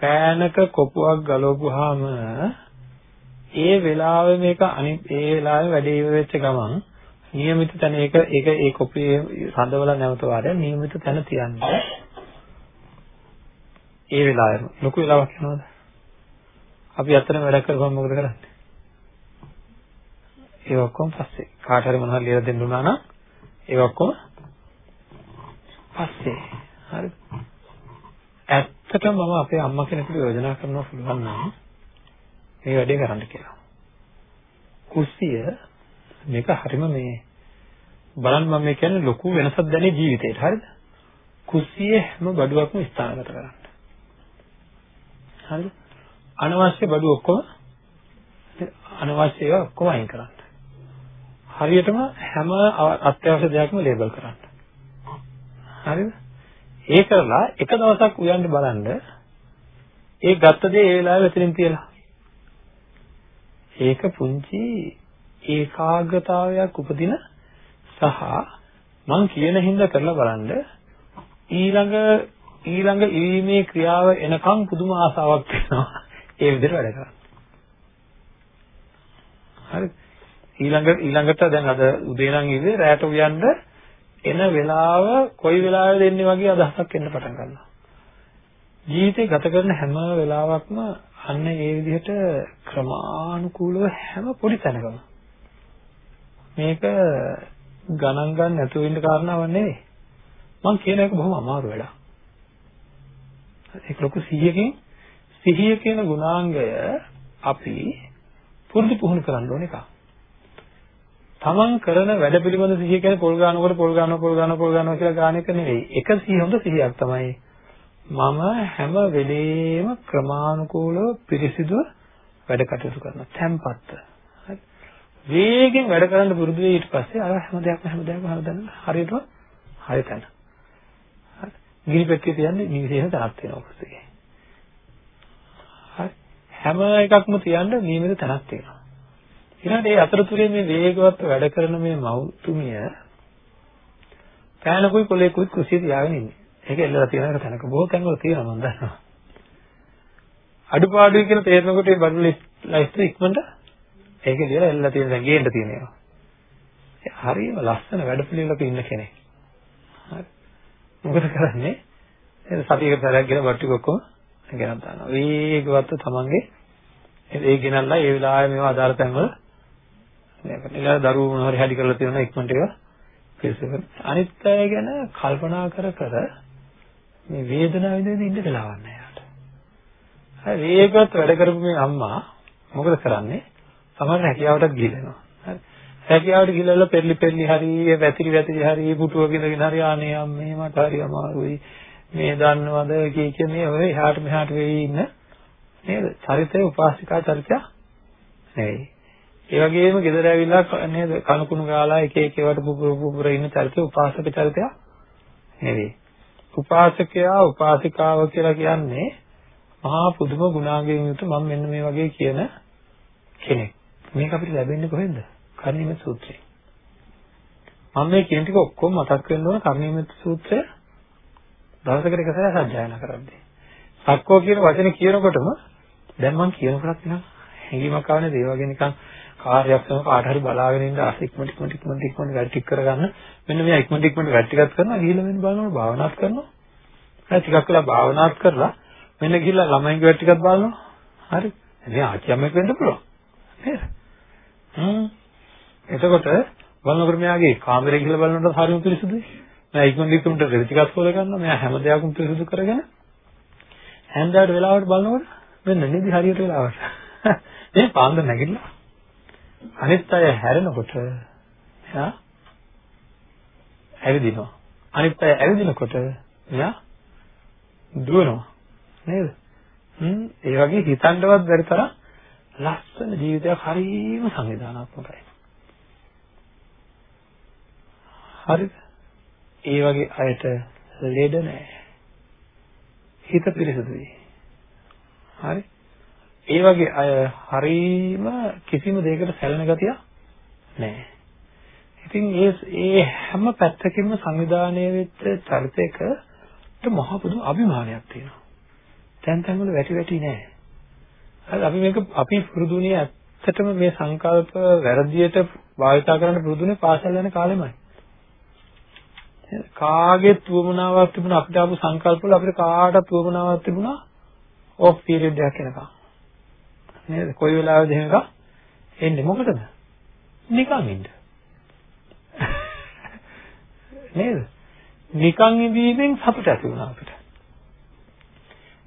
පෑනක කොපුවක් ගලවපුවාම ඒ වෙලාවේ මේක අනිත් ඒ වෙලාවේ වැඩේ ඉවර වෙච්ච ගමන් નિયમિત තැන ඒක ඒක ඒ කොපියේ රඳවලා නැවත වාරයක් નિયમિત තැන තියන්න. ඒ වෙලාවෙම ලොකු වෙලාවක් යනවද? අපි අතරම වැඩ කරපුවම මොකද කරන්නේ? ඒ ඔක්කොම පස්සේ කාට හරි මොනවා ලියලා දෙන්න උනා නම් ඒ ඔක්කොම පස්සේ හරි ඇත්තටම මම අපේ අම්මා කෙනෙකුට යෝජනා කරනවා පුළුවන් නම් මේ වැඩේ කරන්න කියලා. කුස්සිය මේක හරිම මේ බලන්න මම මේ කියන්නේ ලොකු වෙනසක් දැනේ ජීවිතේට හරිද? කුස්සියේ හැම බඩුවක්ම ස්ථානගත කරන්න. හරිද? අනවශ්‍ය බඩු ඔක්කොම අනවශ්‍ය ඒවා ඔක්කොම අයින් කරන්න. හරියටම හැම අත්‍යවශ්‍ය දෙයක්ම ලේබල් කරන්න. හරිද? ඒ කරලා එක දවසක් උයන්න බලන්න ඒ ගත්ත දේ ඒ වෙලාවෙ එතනින් තියලා. ඒක පුංචි ඒකාග්‍රතාවයක් උපදින සහ මං කියන හින්දා කරලා බලන්න ඊළඟ ඊළඟ ඉවීමේ ක්‍රියාව එනකම් පුදුම ආසාවක් වෙනවා ඒ විදිහට වැඩ කරන්න. හරි ඊළඟ ඊළඟට දැන් අද උදේ නම් ඉන්නේ රැට උයන්න එන වෙලාව කොයි වෙලාවෙද එන්නේ වගේ අදහසක් එන්න පටන් ගන්නවා. ජීවිතේ ගත කරන හැම වෙලාවකම අන්න ඒ විදිහට ක්‍රමානුකූලව හැම පොඩි තැනකම මේක ගණන් ගන්න නැතුව ඉන්න කාරණාවක් නෙවෙයි. මම කියන එක බොහොම අමාරු වැඩක්. ඒක ලොකු සිහියකින් සිහිය කියන ගුණාංගය අපි පුරුදු පුහුණු කරන්න ඕන එකක්. තමන් කරන වැඩ පිළිබඳ සිහිය කියන්නේ පොල් ගන්නකොට පොල් ගන්නවා පොල් ගන්නවා පොල් ගන්නවා කියලා ගාන එක නෙවෙයි. එක සිහිය හොඳ සිහියක් තමයි. මම හැම වෙලේම ක්‍රමානුකූලව පිරිසිදුව වැඩ කටයුතු කරනවා. තැම්පත්ව. හරි. වේගෙන් වැඩ කරන්න පුරුදු වෙයි ඊට පස්සේ අර හැම දෙයක්ම හැම දෙයක්ම හරියටම හරියටම හරි තැන. හරි. ගිනි පෙට්ටිය තියන්නේ නිවිසේන තනක් තියෙනවා කුස්සේ. හරි. හැම එකක්ම තියන්න නියමිත තැනක් තියෙනවා. ඊළඟට ඒ අතරතුරේ මේ වේගවත් වැඩ කරන මේ මෞතුමිය පෑනකුයි කොලේකුයි කුසිය තියාගෙන ඉන්නේ. ඒක එල්ලලා තියෙන එක තැනක බොහෝ තැන්වල තියෙනවා මම දන්නවා. අඩුපාඩුයි කියලා තේරෙනකොට ඒ බඩු ලයිස්ට් ඉක්මනට ඒක ලියලා එල්ලලා තියෙන දැන් ගේන්න තියෙන ඒවා. හරියම ලස්සන වැඩ පිළිවෙලක ඉන්න කෙනෙක්. හරි. මොකද කරන්නේ? ඒ සතියකට සැරයක් ගෙන බට්ටි ඔක්කොම ගෙනත් දානවා. වේගවත් තමන්ගේ ඒ ගෙනල්ලා ඒ වෙලාවේ මේවා අදාළ තැන්වල මේකට ඊළඟ දරුවෝ මොනවා හරි හැදි කරලා තියෙනවා ඉක්මනට ඒවා පිළිසෙ කර. අනිත් අය ගැන කල්පනා කර කර මේ වේදනාව විඳින්න ඉන්න වෙලාවක් නැහැ යාට. හරි වේගවත් වැඩ කරපු මේ අම්මා මොකද කරන්නේ? සමහර හැකියාවටත් ගිහිනවා. හරි. හැකියාවට ගිහිල්ලා පෙරලි පෙරලි හරි වැතිරි වැතිරි හරි පුටුවක ඉඳගෙන හරි අනේ අම්මේ මට හරි අමාරුයි. මේ දන්නවද කිය කිය මේ ඔය එහාට මෙහාට වෙයි ඉන්න නේද? චරිතය උපාසිකා චරිතය නෙවෙයි. ඒ වගේම ගෙදර ඇවිල්ලා නේද කනුකුණු ගාලා එක එක ඒවට පුපුර පුපුර ඉන්න චරිතය උපාසක චරිතයක් නෙවෙයි. උපාසකයා උපාසිකාව කියලා කියන්නේ මහා පුදුම ගුණාංගයෙන් යුතු මම මෙන්න මේ වගේ කියන කෙනෙක්. මේක අපිට ලැබෙන්නේ කොහෙන්ද? කර්ණීය සූත්‍රයෙන්. මම මේ කියන ටික ඔක්කොම මතක් වෙන්න ඕන කර්ණීය සූත්‍රය දවසකට එක සැරයක් සජ්ජායනා කරද්දී. සක්කෝ කියන වචනේ කියනකොටම දැන් මම කියනකොටත් නිකන් හැඟීමක් ආවනේ ඒ වගේ නිකන් කාර්යයක් කරන කාට හරි බලාගෙන ඉන්න ආස ඉක්මනට ඉක්මනට ඉක්මනට ඉක්මනට වැඩ ටික කරගන්න. මෙන්න මෙයා ඉක්මනට ඉක්මනට වැඩ ටිකක් කරනවා ගිහිල්ලා මෙන්න බලනවා භාවනාත් කරනවා. හරි ටිකක් වෙලා භාවනාත් කරලා මෙන්න ගිහිල්ලා ළමයින්ගේ වැඩ ටිකක් බලනවා. හරි. එනේ ආච්චියම්මෙක් වෙන්න පුළුවන්. නේද? හ්ම්. එතකොට බලනකොට මෙයාගේ කාමරේ ගිහිල්ලා බලනකොට හරියම පිරිසුදුයි. මෙයා ඉක්මනට ඉක්මනට රෙදි ටිකක් හොල ගන්නවා. මෙයා හැම දෙයක්ම පිරිසුදු කරගෙන හැන්දෑවට වෙලාවට බලනකොට මෙන්න නිදි හරියට වෙලාවට. මේ පාන්දර නැගිටලා අනිත් අය හැරෙනකොට එයා ඇවිදිනවා. අනිත් අය ඇවිදිනකොට එයා දුවනවා. නේද? හ්ම් ඒ වගේ හිතන්නවත් බැරි තරම් ලස්සන ජීවිතයක් හරිම සංවිධානාත්මකයි. හරිද? ඒ වගේ අයට ලෙඩ නැහැ. හිත පිරිසුදුයි. හරි? ඒ වගේ අය හරීම කිසිම දෙයකට සැලෙන ගතිය නැහැ. ඉතින් ඒ ඒ හැම පැත්තකින්ම සංවිධානය වෙච්ච චරිතයකට මහා පුදුම අභිමානයක් තියෙනවා. තැන් තැන් වල වැටි වැටි නැහැ. හරි අපි මේක අපි පුරුදුනේ ඇත්තටම මේ සංකල්ප වැරදියට භාවිතා කරන්න පුරුදුනේ පාසල් යන කාලෙමයි. කාගේ තුවමනාවක් තිබුණා අපිට ආපු සංකල්ප වල අපිට කාටත් තුවමනාවක් තිබුණා ඔෆ් පීරියඩ් එකක් එනකම්. නේද? කොයි වෙලාවෙද එහෙම එකක් එන්නේ මොකටද? නිකන් ඉන්න. නේද? නිකන් ඉඳීමෙන් සතුට ඇති වුණා අපිට.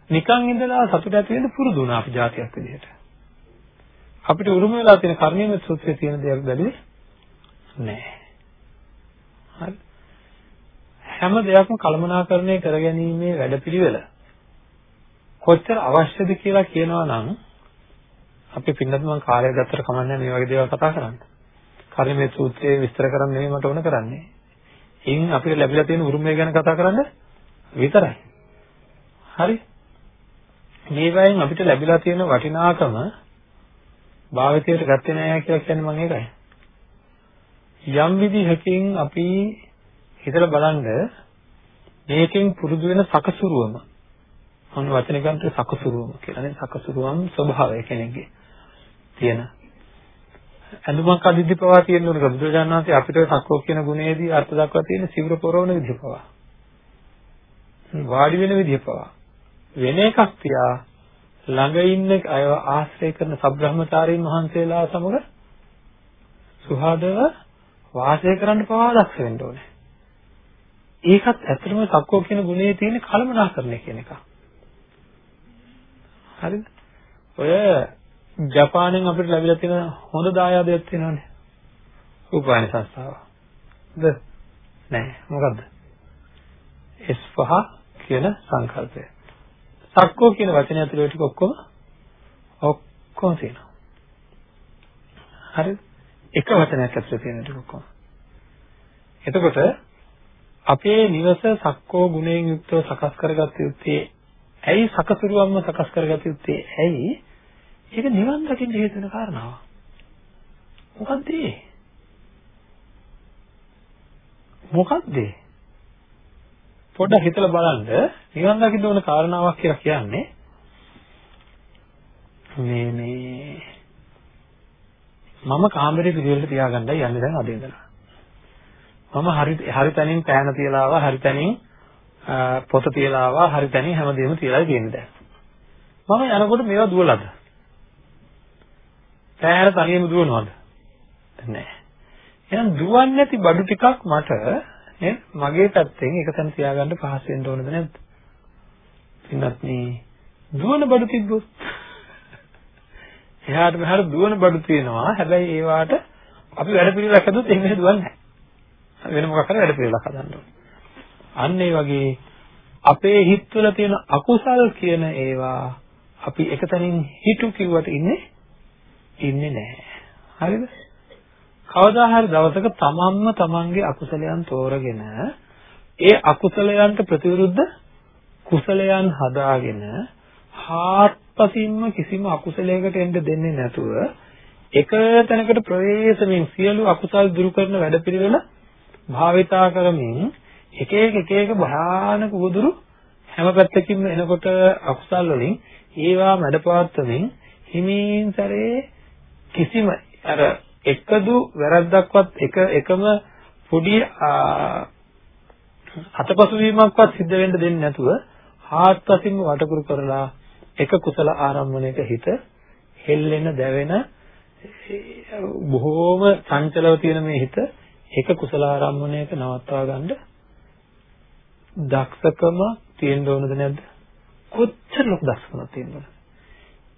නිකන් ඉඳලා සතුට ඇති වෙන්න පුරුදු වුණා අපි જાතියක් විදිහට. අපිට උරුම වෙලා තියෙන කර්ණීය සූත්‍රයේ තියෙන දේක් බැලුවේ නැහැ. හරි. හැම දෙයක්ම කළමනාකරණය කරගැනීමේ වැඩපිළිවෙල කොච්චර අවශ්‍යද කියලා කියනවා නම් අපි පින්නත් මම කාලය ගත්තට කමන්නේ මේ වගේ දේවල් කතා කරන්න. කර්මයේ සූත්‍රයේ විස්තර කරන්න නෙමෙයි මට ඕන කරන්නේ. ඉන් අපිට ලැබිලා තියෙන උරුමය ගැන කතා කරන්න විතරයි. හරි? මේ වයින් අපිට ලැබිලා තියෙන වටිනාකම භාවිතයට ගත්තේ නැහැ කියලා කියන්නේ මම ඒකයි. යම් විදිහකින් අපි හිතලා බලන්න මේකෙන් පුරුදු වෙන සකසුරුවම මොන වචනයකට සකසුරුවම කියලා නේ සකසුරුවම් ස්වභාවය කෙනෙක්ගේ තියෙන ඇඳුමක් අදිද්දි පවා තියෙන උනක බුදුරජාණන් වහන්සේ අපිට සක්කෝ කියන ගුණයේදී අර්ථ දක්වා තියෙන සිවුර පොරවන විදිහ පවා වාඩි වෙන විදිහ පවා වෙන එකක් තියා ළඟ ඉන්න අය ආශ්‍රය කරන සබ්‍රහ්මචාරීන් වහන්සේලා සමග සුහදව වාසය කරන්න පවා දක්ෂ වෙන්න ඕනේ. ඒකත් ඇත්තටම සක්කෝ කියන ගුණයේ තියෙන කලමනාකරණය කියන එක. හරිද? ඔය ජපානයෙන් අපිට ලැබිලා තියෙන හොඳ දායාදයක් තියෙනවානේ. රූපවාහිනී සංස්ථාව. ද නෑ මොකද්ද? S5 කියන සංකල්පය. සක්කෝ කියන වචනය ඇතුළේ ටික ඔක්කොම ඔක්කොම තියෙනවා. හරිද? එක වචනයක් ඇතුළේ තියෙන ටික ඔක්කොම. එතකොට අපේ නිවස සක්කෝ ගුණයෙන් යුක්තව සකස් කරගත්ත යුත්තේ ඇයි සකසුරුවම්ම සකස් කරගත යුත්තේ ඇයි ඒක නිවන් දකින්න හේතු වෙන කාරණාව මොකද්ද ඒ? මොකද්ද? පොඩ්ඩක් හිතලා බලන්න. නිවන් දකින්න ඕන කාරණාවක් කියලා කියන්නේ මේ මේ මම කාමරේ පිළිවෙලට තියාගන්නයි යන්නේ දැන් අද ඉඳලා. මම හරි හරි තැනින් පෑන තියලා ආවා හරි තැනින් පොත තියලා ආවා හරි තැනින් හැමදේම තියලා තියෙන දැන්. මම යනකොට මේවා දුවලාද? පෑන තනියම දුවනවද? නෑ එහෙනම් දුවන්නේ නැති බඩු ටිකක් මට නේද මගේ පැත්තෙන් එක තැන තියාගන්න පහසු වෙන්න ඕනද නැද්ද? පින්නත් මේ දුවන බඩු තිබ්බොත්. එහාට මෙහාට දුවන බඩු තියෙනවා. හැබැයි ඒවාට අපි වැඩ පිළිවෙලක් හදුවොත් එහෙම දුවන්නේ නැහැ. වෙන මොකක් හරි වැඩ පිළිවෙලක් හදන්න ඕනේ. අන්න ඒ වගේ අපේ හිතවල තියෙන අකුසල් කියන ඒවා අපි එකතනින් හිතු කිව්වට ඉන්නේ ඉන්නේ නැහැ. හරිද? කවදා හරි දවසක තමන්ම තමන්ගේ අකුසලයන් තෝරගෙන ඒ අකුසලයන්ට ප්‍රතිවිරුද්ධ කුසලයන් හදාගෙන හාත්පසින්ම කිසිම අකුසලයකට එන්න දෙන්නේ නැතුව එක තැනකට ප්‍රවේශමින් සියලු අකුසල් දුරු කරන වැඩපිළිවෙල භාවිතා කරමින් එක එක එක එක භයානක උදුරු හැම පැත්තකින්ම එනකොට අකුසල් වලින් ඒවා මැඩපවත්වමින් හිමින් සැරේ කිසිම අර එකදු වැරද්දක්වත් එක එකම පොඩි අතපසු වීමක්වත් සිද්ධ වෙන්න දෙන්නේ නැතුව හාත්පසින්ම වටකුරු කරලා එක කුසල ආරම්භණයක හිත හෙල්ලෙන දැවෙන බොහෝම චංචලව තියෙන මේ හිත ඒක කුසල ආරම්භණයක නවත්වා ගන්න දක්ෂකම තියෙන්න ඕනද නැද්ද? කොච්චර ලොකු දක්ෂකමක් තියෙන්න ඕනද?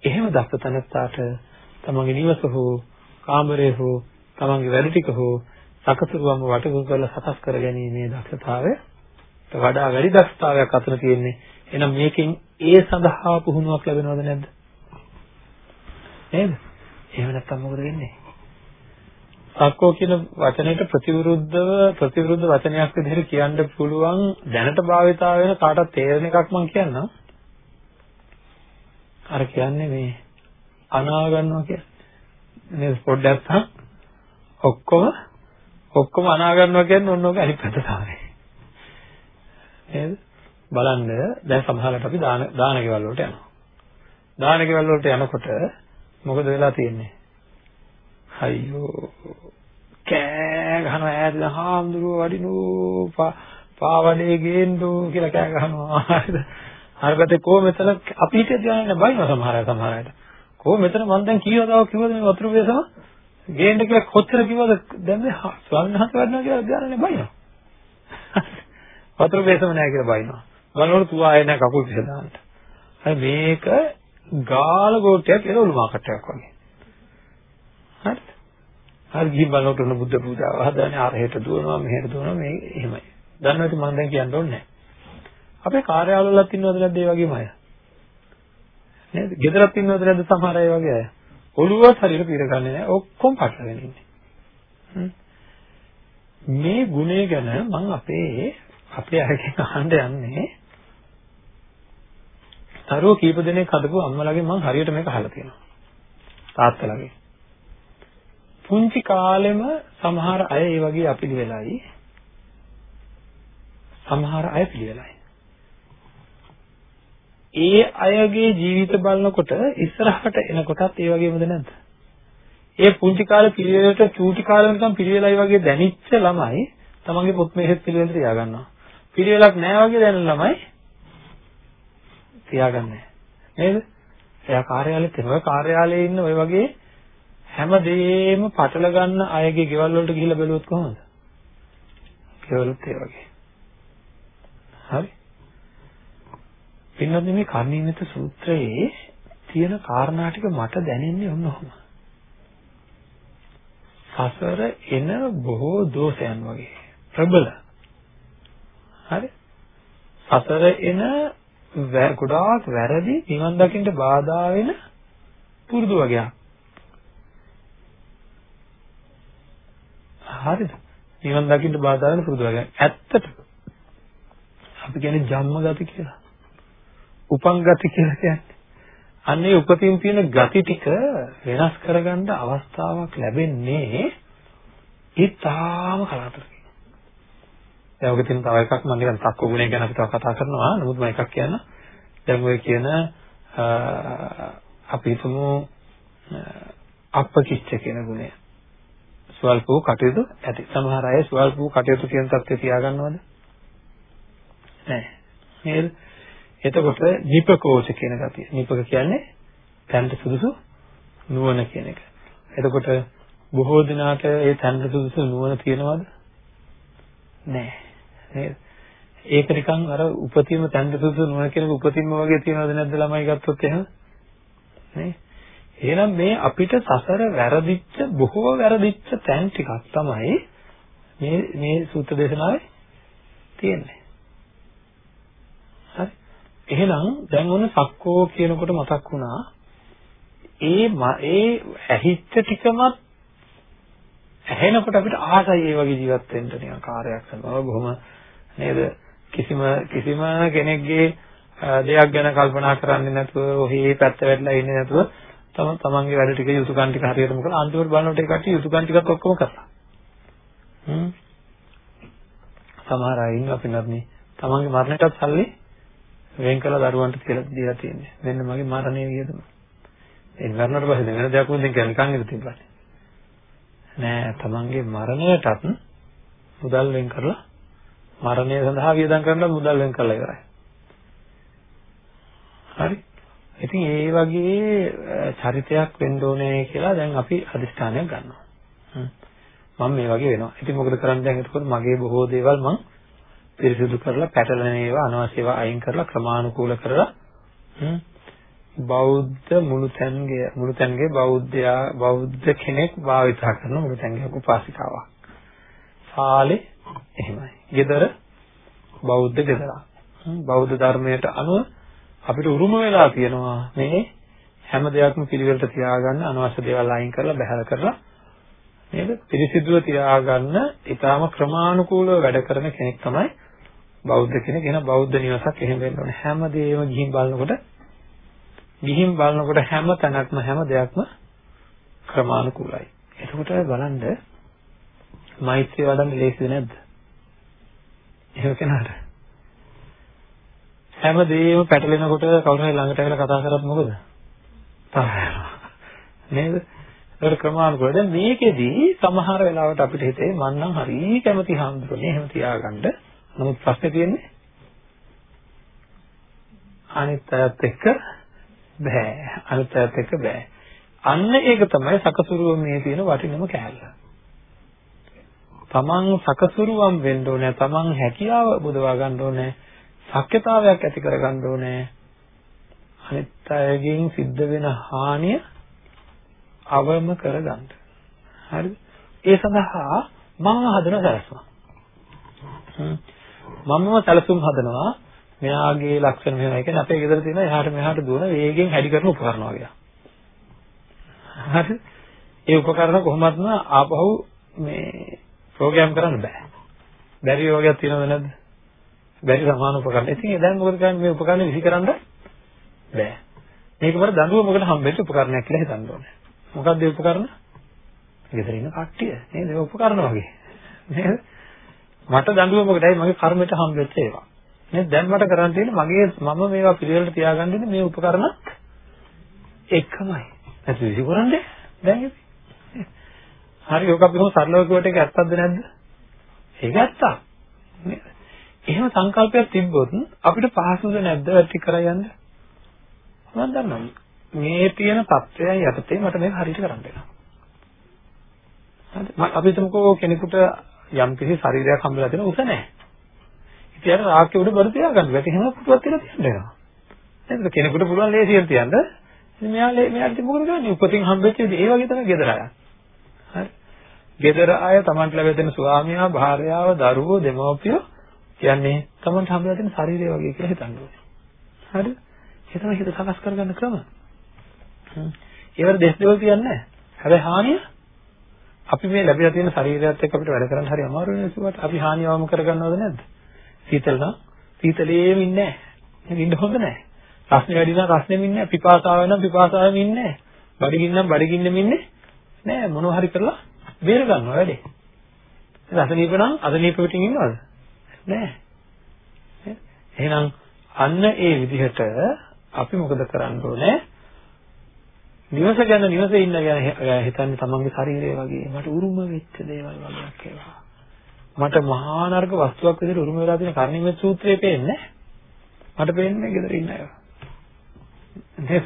එහෙම දක්ෂ තැනට තමන්ගේ නිවස හෝ කාමරය හෝ තමන්ගේ වැඩ ටික හෝ සකසුරුවම වටකුරු කරලා සකස් කර ගැනීමේ දක්ෂතාවය වඩා වැඩි දක්ෂතාවයක් අතන තියෙන්නේ. එහෙනම් මේකෙන් ඒ සඳහා පුහුණුවක් ලැබෙනවද නැද්ද? නේද? එහෙම නැත්නම් මොකද වෙන්නේ? සක්කෝ කියන වචනයට ප්‍රතිවිරුද්ධව ප්‍රතිවිරුද්ධ වචනයක් විදිහට කියන්න පුළුවන් දැනට භාවිතා වෙන කාටත් තේරෙන එකක් මම කියන්නම්. අර කියන්නේ මේ අනා ගන්නවා කියන්නේ. මේ පොඩ්ඩක් තා ඔක්කොම ඔක්කොම අනා ගන්නවා කියන්නේ ඔන්න ඔක අනිත් පැත්ත තමයි. නේද? බලන්න දැන් සමහරවිට අපි දාන දාන ගෙවල් වලට යනවා. දාන ගෙවල් වලට යනකොට මොකද වෙලා තියෙන්නේ? අයියෝ කෑ ගහනවා ඈත හාමුදුරුව වඩිනෝ පාවඩේ ගේන්නෝ කියලා කෑ ගහනවා හරිද අරකට කො මෙතන අපි හිතේ ධානය බයින සමහර අය සමහර අයට කො මෙතන මම දැන් කීවදාව කිව්වද මේ වතුර වේසම ගේන්න කියලා කොච්චර කිව්වද දැන් මේ ස්වාමීන් වහන්සේ වඩනවා කියලා ධානය බයිනවා වතුර වේසම නැහැ කියලා බයිනවා බලනකොට තුවා ආයේ නැහැ කකුල් පිට දාන්න හරි මේක ගාල ගෝටයක් එළවලු මාකටයක් වගේ හරිද? හරි ගිහින් බලනකොට උන බුද්ධ පූජාව හදාන්නේ අර හෙට දුවනවා මෙහෙට දුවනවා මේ එහෙමයි. දන්නවද මම දැන් කියන්න ඕනේ නැහැ. අපේ කාර්යාලවලත් ඉන්නවද නැද්ද ඒ වගේම අය? නේද? ගෙදරත් ඉන්නවද නැද්ද සමහර අය වගේ අය? ඔළුවත් හරියට පිරගන්නේ නැහැ. ඔක්කොම පටලගෙන ඉන්නේ. මේ ගුණය ගැන මම අපේ අපේ අයගෙන් අහන්න යන්නේ තරුව කීප දෙනෙක් හදපු අම්මලාගෙන් මම හරියට මේක අහලා තියෙනවා. තාත්තලාගෙන්. පුංචි කාලෙම සමහර අය ඒ වගේ අපිලිවෙලයි. සමහර අය පිළිවෙලයි. ඒ අයගේ ජීවිත බලනකොට ඉස්සරහට එනකොටත් ඒ වගේමද නැද්ද? ඒ පුංචි කාලේ පිළිවෙලට චූටි කාලේ නිකන් පිළිවෙලයි වගේ දැනිච්ච ළමයි තමන්ගේ පොත් මේහෙත් පිළිවෙලට තියාගන්නවා. පිළිවෙලක් නැහැ වගේ දැනෙන ළමයි තියාගන්නේ නේද? එයා කාර්යාලෙත් එනවා. කාර්යාලයේ ඉන්න ඔය වගේ හැම දෙයක්ම පටල ගන්න අයගේ ගෙවල් වලට ගිහිල්ලා බැලුවොත් කොහොමද? ගෙවලුත් ඒ වගේ. හරි? පින්නත් මේ කර්ණීයමිත සූත්‍රයේ තියෙන කාරණා ටික මට දැනෙන්නේ ඔන්නෝම. සසර එන බොහෝ දෝෂයන් වගේ ප්‍රබල. හරි? සසර එන ගොඩාක් වැරදි නිවන් දකින්න බාධා වෙන පුරුදු වගේක්. හරිද? නිවන් දකින්න බාධා වෙන පුරුදු වගේක්. ඇත්තට අපි කියන්නේ ජම්ම ගති කියලා. උපන් ගති කියලා කියන්නේ. අන්නේ උපතින් තියෙන ගති ටික වෙනස් කරගන්න අවස්ථාවක් ලැබෙන්නේ ඒ තාම කලාතුරකින්. දැන් ඔක තියෙන තව එකක් මම නිකන් තක්ක ගුණය ගැන අපි තව කතා කරනවා. නමුත් මම එකක් කියන්න. දැන් ඔය කියන අපි හිතමු අපකිච්ච කියන ගුණය. ස්වල්ප වූ කටයුතු ඇති. සමහර අය ස්වල්ප වූ කටයුතු කියන தත්ත්වය තියාගන්නවද? නැහැ. නේද? එතකොට නිපකෝච කියන ගතිය. නිපක කියන්නේ තැන්ට සුදුසු නුවණ කියන එක. එතකොට බොහෝ දිනාට ඒ තැන්ට සුදුසු නුවණ තියෙනවද? නැහැ. නේද? ඒක නිකන් අර උපතින්ම තැන්ට සුදුසු නුවණ කියන උපතින්ම වගේ තියෙනවද නැද්ද ළමයි ගත්තොත් එහෙම? නේ? එහෙනම් මේ අපිට සසර වැරදිච්ච බොහෝ වැරදිච්ච තැන් ටිකක් තමයි මේ මේ සූත්‍ර දේශනාවේ තියෙන්නේ. එහෙනම් දැන් ඔන්න සක්කෝ කියනකොට මතක් වුණා. ඒ ඒ ඇහිච්ච ටිකමත් ඇහෙනකොට අපිට ආසයි ඒ වගේ ජීවත් වෙන්න නිකන් කාර්යයක් කරනවා. බොහොම නේද? කිසිම කිසිම කෙනෙක්ගේ දෙයක් ගැන කල්පනා කරන්නේ නැතුව ඔහේ පැත්ත වැටලා ඉන්නේ නැතුව තම තමන්ගේ වැඩ ටික යුතුයකම් ටික හරියටම කරලා අන්තිමට බලනකොට ඒ කට්ටිය යුතුයකම් ටිකත් ඔක්කොම කරලා. හ්ම්. සමහර අය ඉන්නවා පින්නත් නේ. තමන්ගේ මරණයටත් සල්ලි වෙන් කළා දරුවන්ට කියලා දීලා තියෙන්නේ. මෙන්න මගේ මරණය වියදම. ඒ මරණයට පස්සේ වෙන දෙයක් මොකද කියන්නේ නිකන් ඉඳ තිබ්බා. නෑ තමන්ගේ මරණයටත් මුදල් වෙන් කරලා මරණය සඳහා වියදම් කරලා මුදල් වෙන් කරලා ඉවරයි. හරි. ඉතින් ඒ වගේ චරිතයක් වෙන්න ඕනේ කියලා දැන් අපි අදිස්ථානයක් ගන්නවා. මම මේ වගේ වෙනවා. ඉතින් මොකද කරන්නේ දැන් එතකොට මගේ බොහෝ දේවල් මම පිරිසිදු කරලා පැටලෙන ඒවා අනවශ්‍ය ඒවා අයින් කරලා ක්‍රමානුකූල කරලා බෞද්ධ මුළුතැන්ගේ මුළුතැන්ගේ බෞද්ධයා බෞද්ධ කෙනෙක් භාවිතා කරන මුළුතැන්ගේ උපාසිකාවක්. සාලේ එහෙමයි. gedara බෞද්ධ gedara. බෞද්ධ ධර්මයට අනුව අපිට උරුම වෙලා තියෙනවා මේ හැම දෙයක්ම පිළිවෙලට තියාගන්න අනවශ්‍ය දේවල් අයින් කරලා බැහැර කරලා නේද? පිරිසිදුව තියාගන්න ඊටාම ක්‍රමානුකූලව වැඩ කරන කෙනෙක් තමයි බෞද්ධ කෙනෙක් එන බෞද්ධ නිවසක් එහෙම වෙන්න ඕනේ. හැමදේම ගිහින් බලනකොට ගිහින් බලනකොට හැම තැනක්ම හැම දෙයක්ම ක්‍රමානුකූලයි. එතකොට බලන්න මෛත්‍රිය වඩන්න ලේසිද නැද්ද? එහෙම කෙනාට. හැමදේම පැටලෙනකොට කවුරු හරි ළඟට ඇවිල්ලා කතා කරත් මොකද? නේද? ඒක ක්‍රමානුකූලව. දැන් මේකෙදි සමහර වෙලාවට අපිට හිතේ මන්නම් හරි කැමති හාමුදුරනේ එහෙම තියාගන්න නමුත් ප්‍රශ්නේ තියෙන්නේ අනිත් අයත් එක්ක බෑ. අනිත් අයත් එක්ක බෑ. අන්න ඒක තමයි සකසුරුව මේ තියෙන වටිනම කෑල්ල. තමන් සකසුරුවම් වෙන්න ඕනේ. තමන් හැකියාව බුදවා ගන්න ඕනේ. ශක්්‍යතාවයක් ඇති කර ගන්න ඕනේ. අනිත් අයගෙන් සිද්ධ වෙන හානිය අවම කරගන්න. හරිද? ඒ සඳහා මම හදන සැලැස්ම. මමම සැලසුම් හදනවා මෙයාගේ ලක්ෂණ මෙහෙමයි. ඒ කියන්නේ අපේ ගෙදර තියෙන එහාට මෙහාට දුවන වේගෙන් හැඩි කරන උපකරණ වගේ. හරි. ඒ උපකරණ කොහොමත්ම ආපහු මේ ප්‍රෝග්‍රෑම් කරන්න බෑ. බැරි වගේක් තියෙනවද නැද්ද? බැරි සමාන උපකරණ. ඉතින් දැන් මොකද කරන්නේ මේ උපකරණ විසිකරන්න බෑ. මේක වල දඬුව මොකට හම්බෙච්ච උපකරණයක් කියලා හිතන්න ඕනේ. මොකක්ද ඒ උපකරණ? ගෙදර ඉන්න කට්ටිය නේද? ඒ උපකරණ වගේ. නේද? මට දඬුව මොකටයි මගේ කර්මයට හම්බෙච්ච ඒවා. නේද? දැන් මට කරන්න තියෙන්නේ මගේ මම මේවා පිළිවෙලට තියාගන්න ඉන්නේ මේ උපකරණ එකමයි. නැත්නම් විසිකරන්නේ දැන් හරි ඔක අපි කොහොම සරලව කිව්වට ඒක ඇත්තක්ද නැද්ද? ඒක ඇත්තක්. එහෙම සංකල්පයක් තිබ්බොත් අපිට පහසුද නැද්ද වැටි කර යන්න? මම දන්නවා. මේ තියෙන தත්වයන් යටතේ මට මේක හරියට කරන්න වෙනවා. හරි. අපි හිතමුකෝ කෙනෙකුට යම් කිසි ශරීරයක් හම්බෙලා තියෙන උස නැහැ. ඉතින් අර රාක්කේ උඩ බඩ තියාගන්න. වැටි හැම පුටුවක් තියලා තියන්න වෙනවා. නේද? කෙනෙකුට පුළුවන් ලේසියෙන් තියන්න. ඉතින් මෙයා මෙයාට මොකද කරන්නේ? උපතින් හම්බෙච්ච දේ ඒ වගේ තමයි ගෙදර අය. හරි. ගෙදර අය Tamanට ලැබෙන ස්වාමියා, භාර්යාව, දරුවෝ, දෙමව්පියෝ කියන්නේ Tamanට හම්බෙලා තියෙන ශරීරය වගේ කියලා හිතන්න ඕනේ. හරිද? ඒ තමයි හිත සකස් කරගන්න ක්‍රම. ඒවට දෙස් දෙවල් කියන්නේ නැහැ. හැබැයි හානිය අපි මේ ලැබිලා තියෙන ශරීරයත් එක්ක අපිට වැඩ කරන්න හරි අමාරු වෙන නිසා අපි හානියවම කරගන්නවද නැද්ද? සීතල නම් සීතලේම ඉන්නේ නැහැ. ඉන්න හොඳ නැහැ. රස්නේ වැඩි නම් රස්නේම ඉන්නේ නැහැ. පිපාසාව නම් පිපාසාවෙම ඉන්නේ නැහැ. බඩගින්න නම් බඩගින්නෙම ඉන්නේ නැහැ. මොනවා හරි කරලා බේර ගන්නවා වැඩේ. අසනීප නම් අසනීප පිටින් ඉන්නවද? නැහැ. එහෙනම් අන්න ඒ විදිහට අපි මොකද කරන්න ඕනේ? නිවස ගැන නිවසේ ඉන්න ගැන හිතන්නේ තමන්ගේ ශරීරය වගේ මට උරුම වෙච්ච දේවල් වගේක් ඒවා. මට මහා නර්ග වස්තුවක් විදිහට උරුම වෙලා තියෙන කර්ණිමෙත් සූත්‍රයේ පේන්නේ මට පේන්නේ ගෙදර ඉන්න අය. නේද?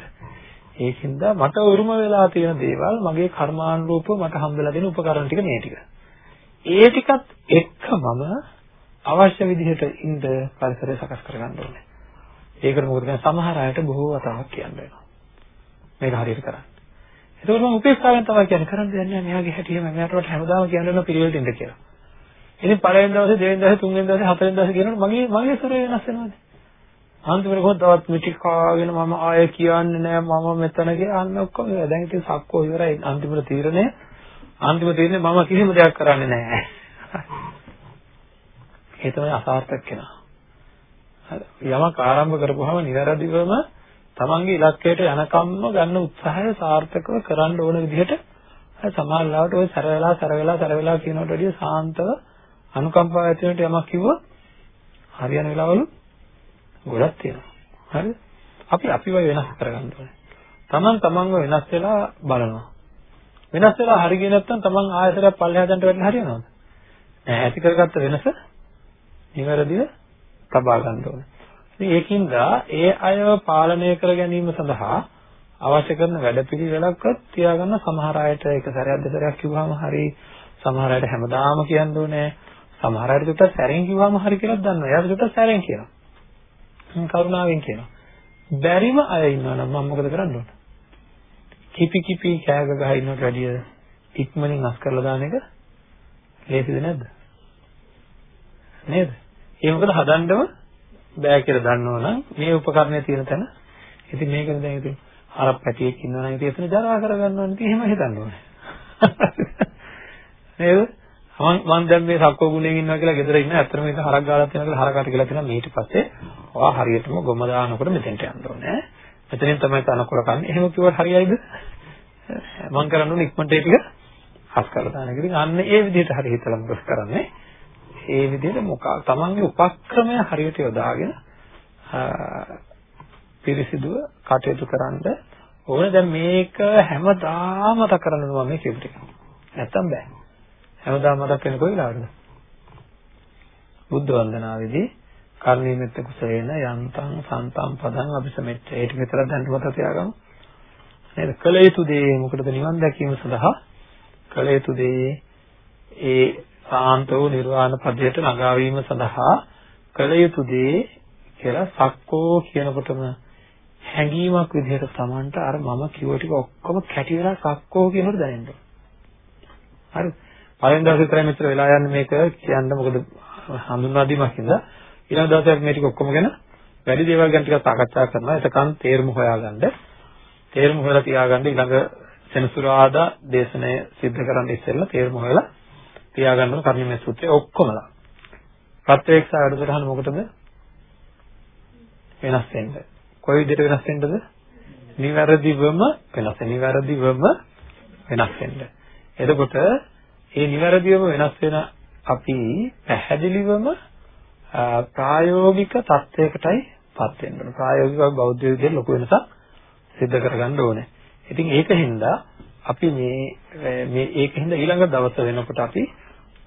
ඒකින්ද මට උරුම වෙලා තියෙන දේවල් මගේ කර්මානුරූපව මට හම්බෙලා දෙන උපකරණ ටික මේ ටික. ඒ ටිකත් එක්ක මම අවශ්‍ය විදිහට ඉන්න පරිසරය සකස් කරගන්න ඕනේ. ඒකට මොකද කියන්නේ සමහර අයට බොහෝ වතාවක් කියන්න වෙනවා. මේක හරියට කරන්න. එතකොට මම උපේක්ෂාවෙන් තමයි කියන්නේ කරන්න දෙන්නේ නැහැ මෙයාගේ හැටිම මෙයාට වට හැමදාම කියන්න පිළිවෙලට ඉන්න කියලා. ඉතින් පළවෙනි දවසේ දෙවෙනි දවසේ තුන්වෙනි දවසේ හතරවෙනි දවසේ කියනකොට මගේ මගේ ස්වරය වෙනස් වෙනවාද? අන්තිමට කොහොමද තවත් මිටි කාගෙන මම ආයෙ කියන්නේ නැහැ මම මෙතන කියලා අන්න ඔක්කොම දැන් ඉතින් සක්කෝ ඉවරයි අන්තිමට තීරණය අන්තිම තීරණය මම කිසිම දෙයක් කරන්නේ නැහැ. ඒ තමයි අසාර්ථක කෙනා. යමක් ආරම්භ කරපුවාම නිවැරදිවම තමන්ගේ ඉලක්කයට යනකම්ම ගන්න උත්සාහය සාර්ථකව කරන්න ඕන විදිහට සමාජලාවට ওই සැර වෙලා සැර වෙලා සැර වෙලා කියනකට වැඩිය සාන්තව අනුකම්පාව ඇති වෙනට යමක් කිව්වොත් හරියන වෙලාවලු ගොඩක් තියෙනවා. හරිද? අපි අපිව වෙනස් කරගන්න ඕනේ. තමන් තමන්ව වෙනස් වෙලා බලනවා. වෙනස් වෙලා හරියන්නේ නැත්නම් තමන් ආයතරයක් පල්ලෙහා දන්ට වෙන්න හරියනවද? නෑ ඇති කරගත්ත වෙනස නිවැරදිව තබා ගන්න ඕනේ. ඉතින් ඒකින්ද ඒ අයව පාලනය කර ගැනීම සඳහා අවශ්‍ය කරන වැඩපිළිවෙලක් තියාගන්න සමහර අයට එක සැරයක් දෙසරයක් කිව්වම හරි සමහර අයට හැමදාම කියන්න ඕනේ සමහර අයට චුට්ටක් සැරෙන් කිව්වම හරි කියලා දන්නවා. එයාට චුට්ටක් සැරෙන් කියනවා. කරුණාවෙන් කියනවා. බැරිම අය ඉන්නවා නම් මම මොකද කරන්න ඕන? කිපි කිපි කෑග ගහ ඉන්නට වැඩිය ඉක්මනින් අස් කරලා දාන එක ලේසිද නැද්ද? නේද? ඒ මොකද හදන්නම බෑ කියලා දන්නවනම් මේ උපකරණය තියෙන තැන ඉතින් මේකනේ දැන් ඉතින් අර පැටියෙක් ඉන්නවා නම් ඉතින් එතන ජරා කරගන්නවා ඉතින් එහෙම හිතන්න ඕනේ. නේද? මම මම දැන් මේ සක්කෝ ගුණයෙන් ඉන්නවා කියලා ගෙදර ඉන්න ඇත්තටම ඒක හරක් ගාලා තියෙනවා කියලා හරකට කියලා තියෙනවා ඊට පස්සේ ඔයා හරියටම ගොම දානකොට මෙතෙන්ට යන්න ඕනේ. මෙතනින් තමයි තනකොළ කන්නේ. එහෙම කිව්වට හරියයිද? මම කරන්න ඕනේ ඉක්මනට ඒ ටික හස් කරලා දාන එක. ඉතින් අන්න ඒ විදිහට හරි හිතලා මොකද කරන්නේ? ඒ විදිහට මොකක් තමන්ගේ උපක්‍රමය හරියට යොදාගෙන පිරිසිදුව කටයුතු කරන්න ඕනේ. දැන් මේක හැමදාම මතක කරගන්න මම මේ කියපු ටික. නැත්තම් බෑ. හැමදාම මතක් වෙන්නේ කොයි වෙලාවටද? බුද්ධ වන්දනාවේදී කර්ණීයමෙත්ත කුසලේන යන්තං සන්තම් පදං අபிසමෙච්ච ඒක විතරක් දැන් මතක තියාගමු. නේද? කළ යුතු දේ මොකටද නිවන් දැකීම සඳහා කළ යුතු දේ ඒ සාන්ත වූ නිර්වාණ පදයට ළඟා වීම සඳහා කළ යුතු දේ කියලා සක්කෝ කියනකොටම හැඟීමක් විදිහට Tamanට අර මම කිව්ව ටික ඔක්කොම කැටි වෙලා සක්කෝ කියනකොට දැනෙන්න. හරි. පළවෙනි දවසේ විතරයි මෙතන වෙලා යන්නේ මේක කියන්න මොකද හඳුන්වා දීමක් ඉඳලා ඊළඟ දවසේ මේ ටික ඔක්කොම ගැන වැඩි දේවල් ගැන ටිකක් සාකච්ඡා කරනවා. එතකන් තේරුම හොයාගන්න. තේරුම හොයලා තියාගන්න ඊළඟ සෙනසුරාදා දේශනය සිද්ධ කරන්න ඉස්සෙල්ලා තේරුම හොයලා තියාගන්න ඕන කර්ණීය සූත්‍රය ඔක්කොමලා. ප්‍රත්‍යක්ෂ වැඩසටහන මොකටද? වෙනස් වෙන්න. කොයි විදිහට වෙනස් වෙන්නද? නිවැරදිවම වෙනස් වෙන. නිවැරදිවම වෙනස් වෙන්න. එතකොට මේ නිවැරදිවම වෙනස් වෙන අපි පැහැදිලිවම ප්‍රායෝගික தත්වයකටයි පත් වෙන්න ඕන. ප්‍රායෝගිකව බෞද්ධ විද්‍යාවේ ලොකු වෙනසක් සිද්ධ කරගන්න ඕනේ. ඉතින් ඒකින්ද අපි මේ මේ ඒකින්ද ඊළඟ දවස වෙනකොට අපි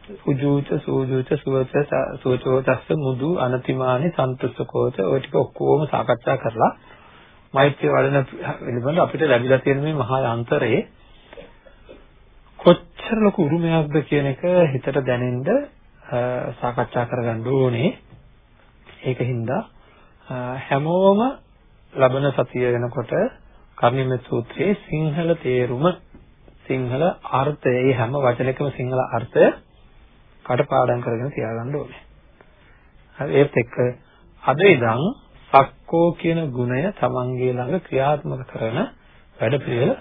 උජූච සූජූච සුවච සුවචෝතස්ස මුදු අනතිමානි සන්තුෂ්කෝච ඔය ටික ඔක්කොම සාකච්ඡා කරලා මෛත්‍රී වඩන පිළිබඳ අපිට ලැබිලා තියෙන මේ මහා යන්ත්‍රයේ කොච්චර ලොකු උරුමයක්ද කියන එක හිතට දැනෙන්න සාකච්ඡා කරගන්න ඕනේ. ඒකින්ද හැමෝම ලබන සතිය වෙනකොට කර්ණිමෙත් සූත්‍රයේ සිංහල තේරුම සිංහල අර්ථය, මේ හැම වචනයකම සිංහල අර්ථය කටපාඩම් කරගෙන තියාගන්න ඕනේ. හරි ඒත් එක්ක අද ඉඳන් සක්කෝ කියන ගුණය තමන්ගේ ළඟ ක්‍රියාත්මක කරන වැඩපිළිවෙල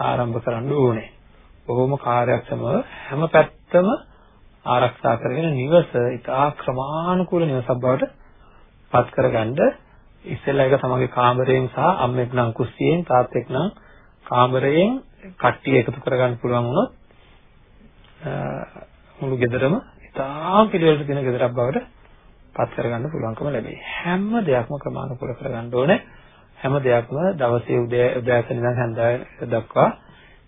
ආරම්භ කරන්න ඕනේ. බොහොම කාර්යක්ෂමව හැම පැත්තම ආරක්ෂා කරගෙන නිවස ඉතා ක්‍රමානුකූල නිවසක් බවට පත් කරගන්න ඉස්සෙල්ලා ඒක තමගේ කාමරයෙන් සහ අම්මෙක් නම් කුස්සියෙන් තාත්තෙක් නම් කාමරයෙන් කට්ටිය එකතු කරගන්න පුළුවන් වුණොත් මුළු ගෙදරම ඉතාම පිළිවෙලට තියෙන ගෙදරක් බවට පත් කරගන්න පුළුවන්කම ලැබෙයි. හැම දෙයක්ම ක්‍රමානුකූල කරගන්න ඕනේ. හැම දෙයක්ම දවසේ උදෑසන ඉඳන් හැන්දෑව දක්වා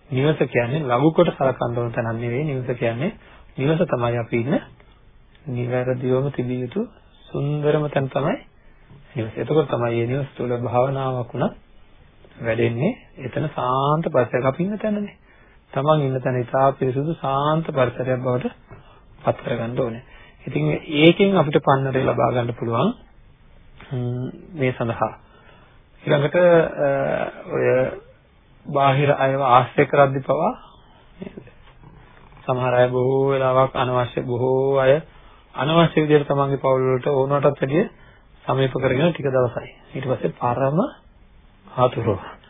නිවස කියන්නේ ලඝු කොට සලකන්න ඕන තැනක් නෙවෙයි. නිවස කියන්නේ නිවස තමයි අපි ඉන්න නිවැරදිවම තිබිය යුතු සුන්දරම තැන තමයි නිවස. එතකොට තමයි මේ නිවස තුළ භාවනාවක් උනත් වැඩෙන්නේ. එතන සාන්ත පරිසරයක අපි ඉන්න තැනනේ. තමන් ඉන්න තැන ඉතා පිරිසුදු සාන්ත පරිසරයක් බවට පත් කරගන්න ඕනේ. ඉතින් ඒකෙන් අපිට පන්නරේ ලබා ගන්න පුළුවන් මේ සඳහා. ඊළඟට ඔය බාහිර අයව ආශ්‍රය කරද්දී පවා සමහර අය බොහෝ වෙලාවක් අනවශ්‍ය බොහෝ අය අනවශ්‍ය විදිහට තමන්ගේ පවුල් වලට ඕනටත් වැඩිය සමීප කරගෙන ටික දවසයි. ඊට පස්සේ පරම ආතුරව.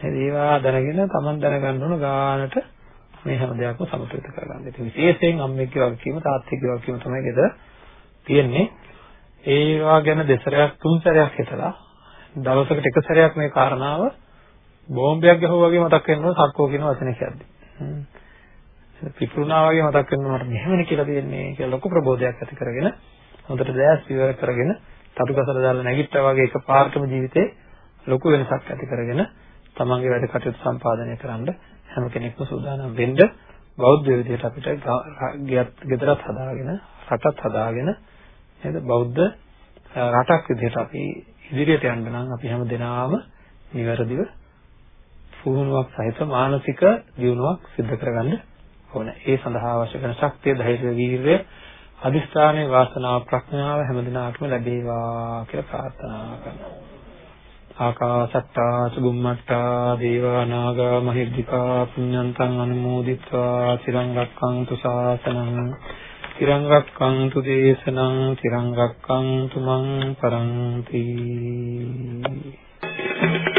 නේද? ඒවා දැනගෙන තමන් දැනගන්න ඕන ගානට මේ හැම දෙයක්ම සමතුලිත කරගන්න. ඉතින් විශේෂයෙන් අම්මෙක්ගේ වගකීම තාත්තෙක්ගේ වගකීම තමයි ගෙදර තියෙන්නේ. ඒවා ගැන දෙසරයක් තුන් සැරයක් හිතලා දවසකට එක සැරයක් මේ කාරණාව බෝම්බයක් ගහුවා වගේ මතක් වෙනවා සක්කෝ කියන වචනේ කියද්දි. පිපුරුණා වගේ මතක් වෙනවා මට මෙහෙමනේ කියලා තියෙන්නේ කියලා ලොකු ප්‍රබෝධයක් ඇති කරගෙන හොඳට දැස් විවර කරගෙන තටු කසල දාලා නැගිට්ටා වගේ එකපාරටම ජීවිතේ ලොකු වෙනසක් ඇති කරගෙන තමන්ගේ වැඩ කටයුතු සම්පාදනය කරන්න හැම කෙනෙක්ම සූදානම් වෙන්න බෞද්ධ විදිහට අපිට ගෙදරත් හදාගෙන රටත් හදාගෙන නේද බෞද්ධ රටක් විදිහට අපි ඉදිරියට යන්න නම් අපි හැම දිනාම නිවැරදිව පුහුණුවක් සහිත මානසික දියුණුවක් සිදු කරගන්න ඕන. ඒ සඳහා අවශ්‍ය කරන ශක්තිය, ධෛර්යය, වීර්යය, අදිස්ථානයේ වාසනාව, ප්‍රඥාව හැමදිනාටම ලැබේවා කියලා ප්‍රාර්ථනා කරනවා. ආකාසත්තා සුබුම්මත්තා දේවා නාග මහිද්దికා පුඤ්ඤන්තං අනුමෝදිත්වා තිරං රක්ඛන්තු ශාසනං තිරං රක්ඛන්තු දේශනං තිරං රක්ඛන්තු මං පරන්ති Thank you.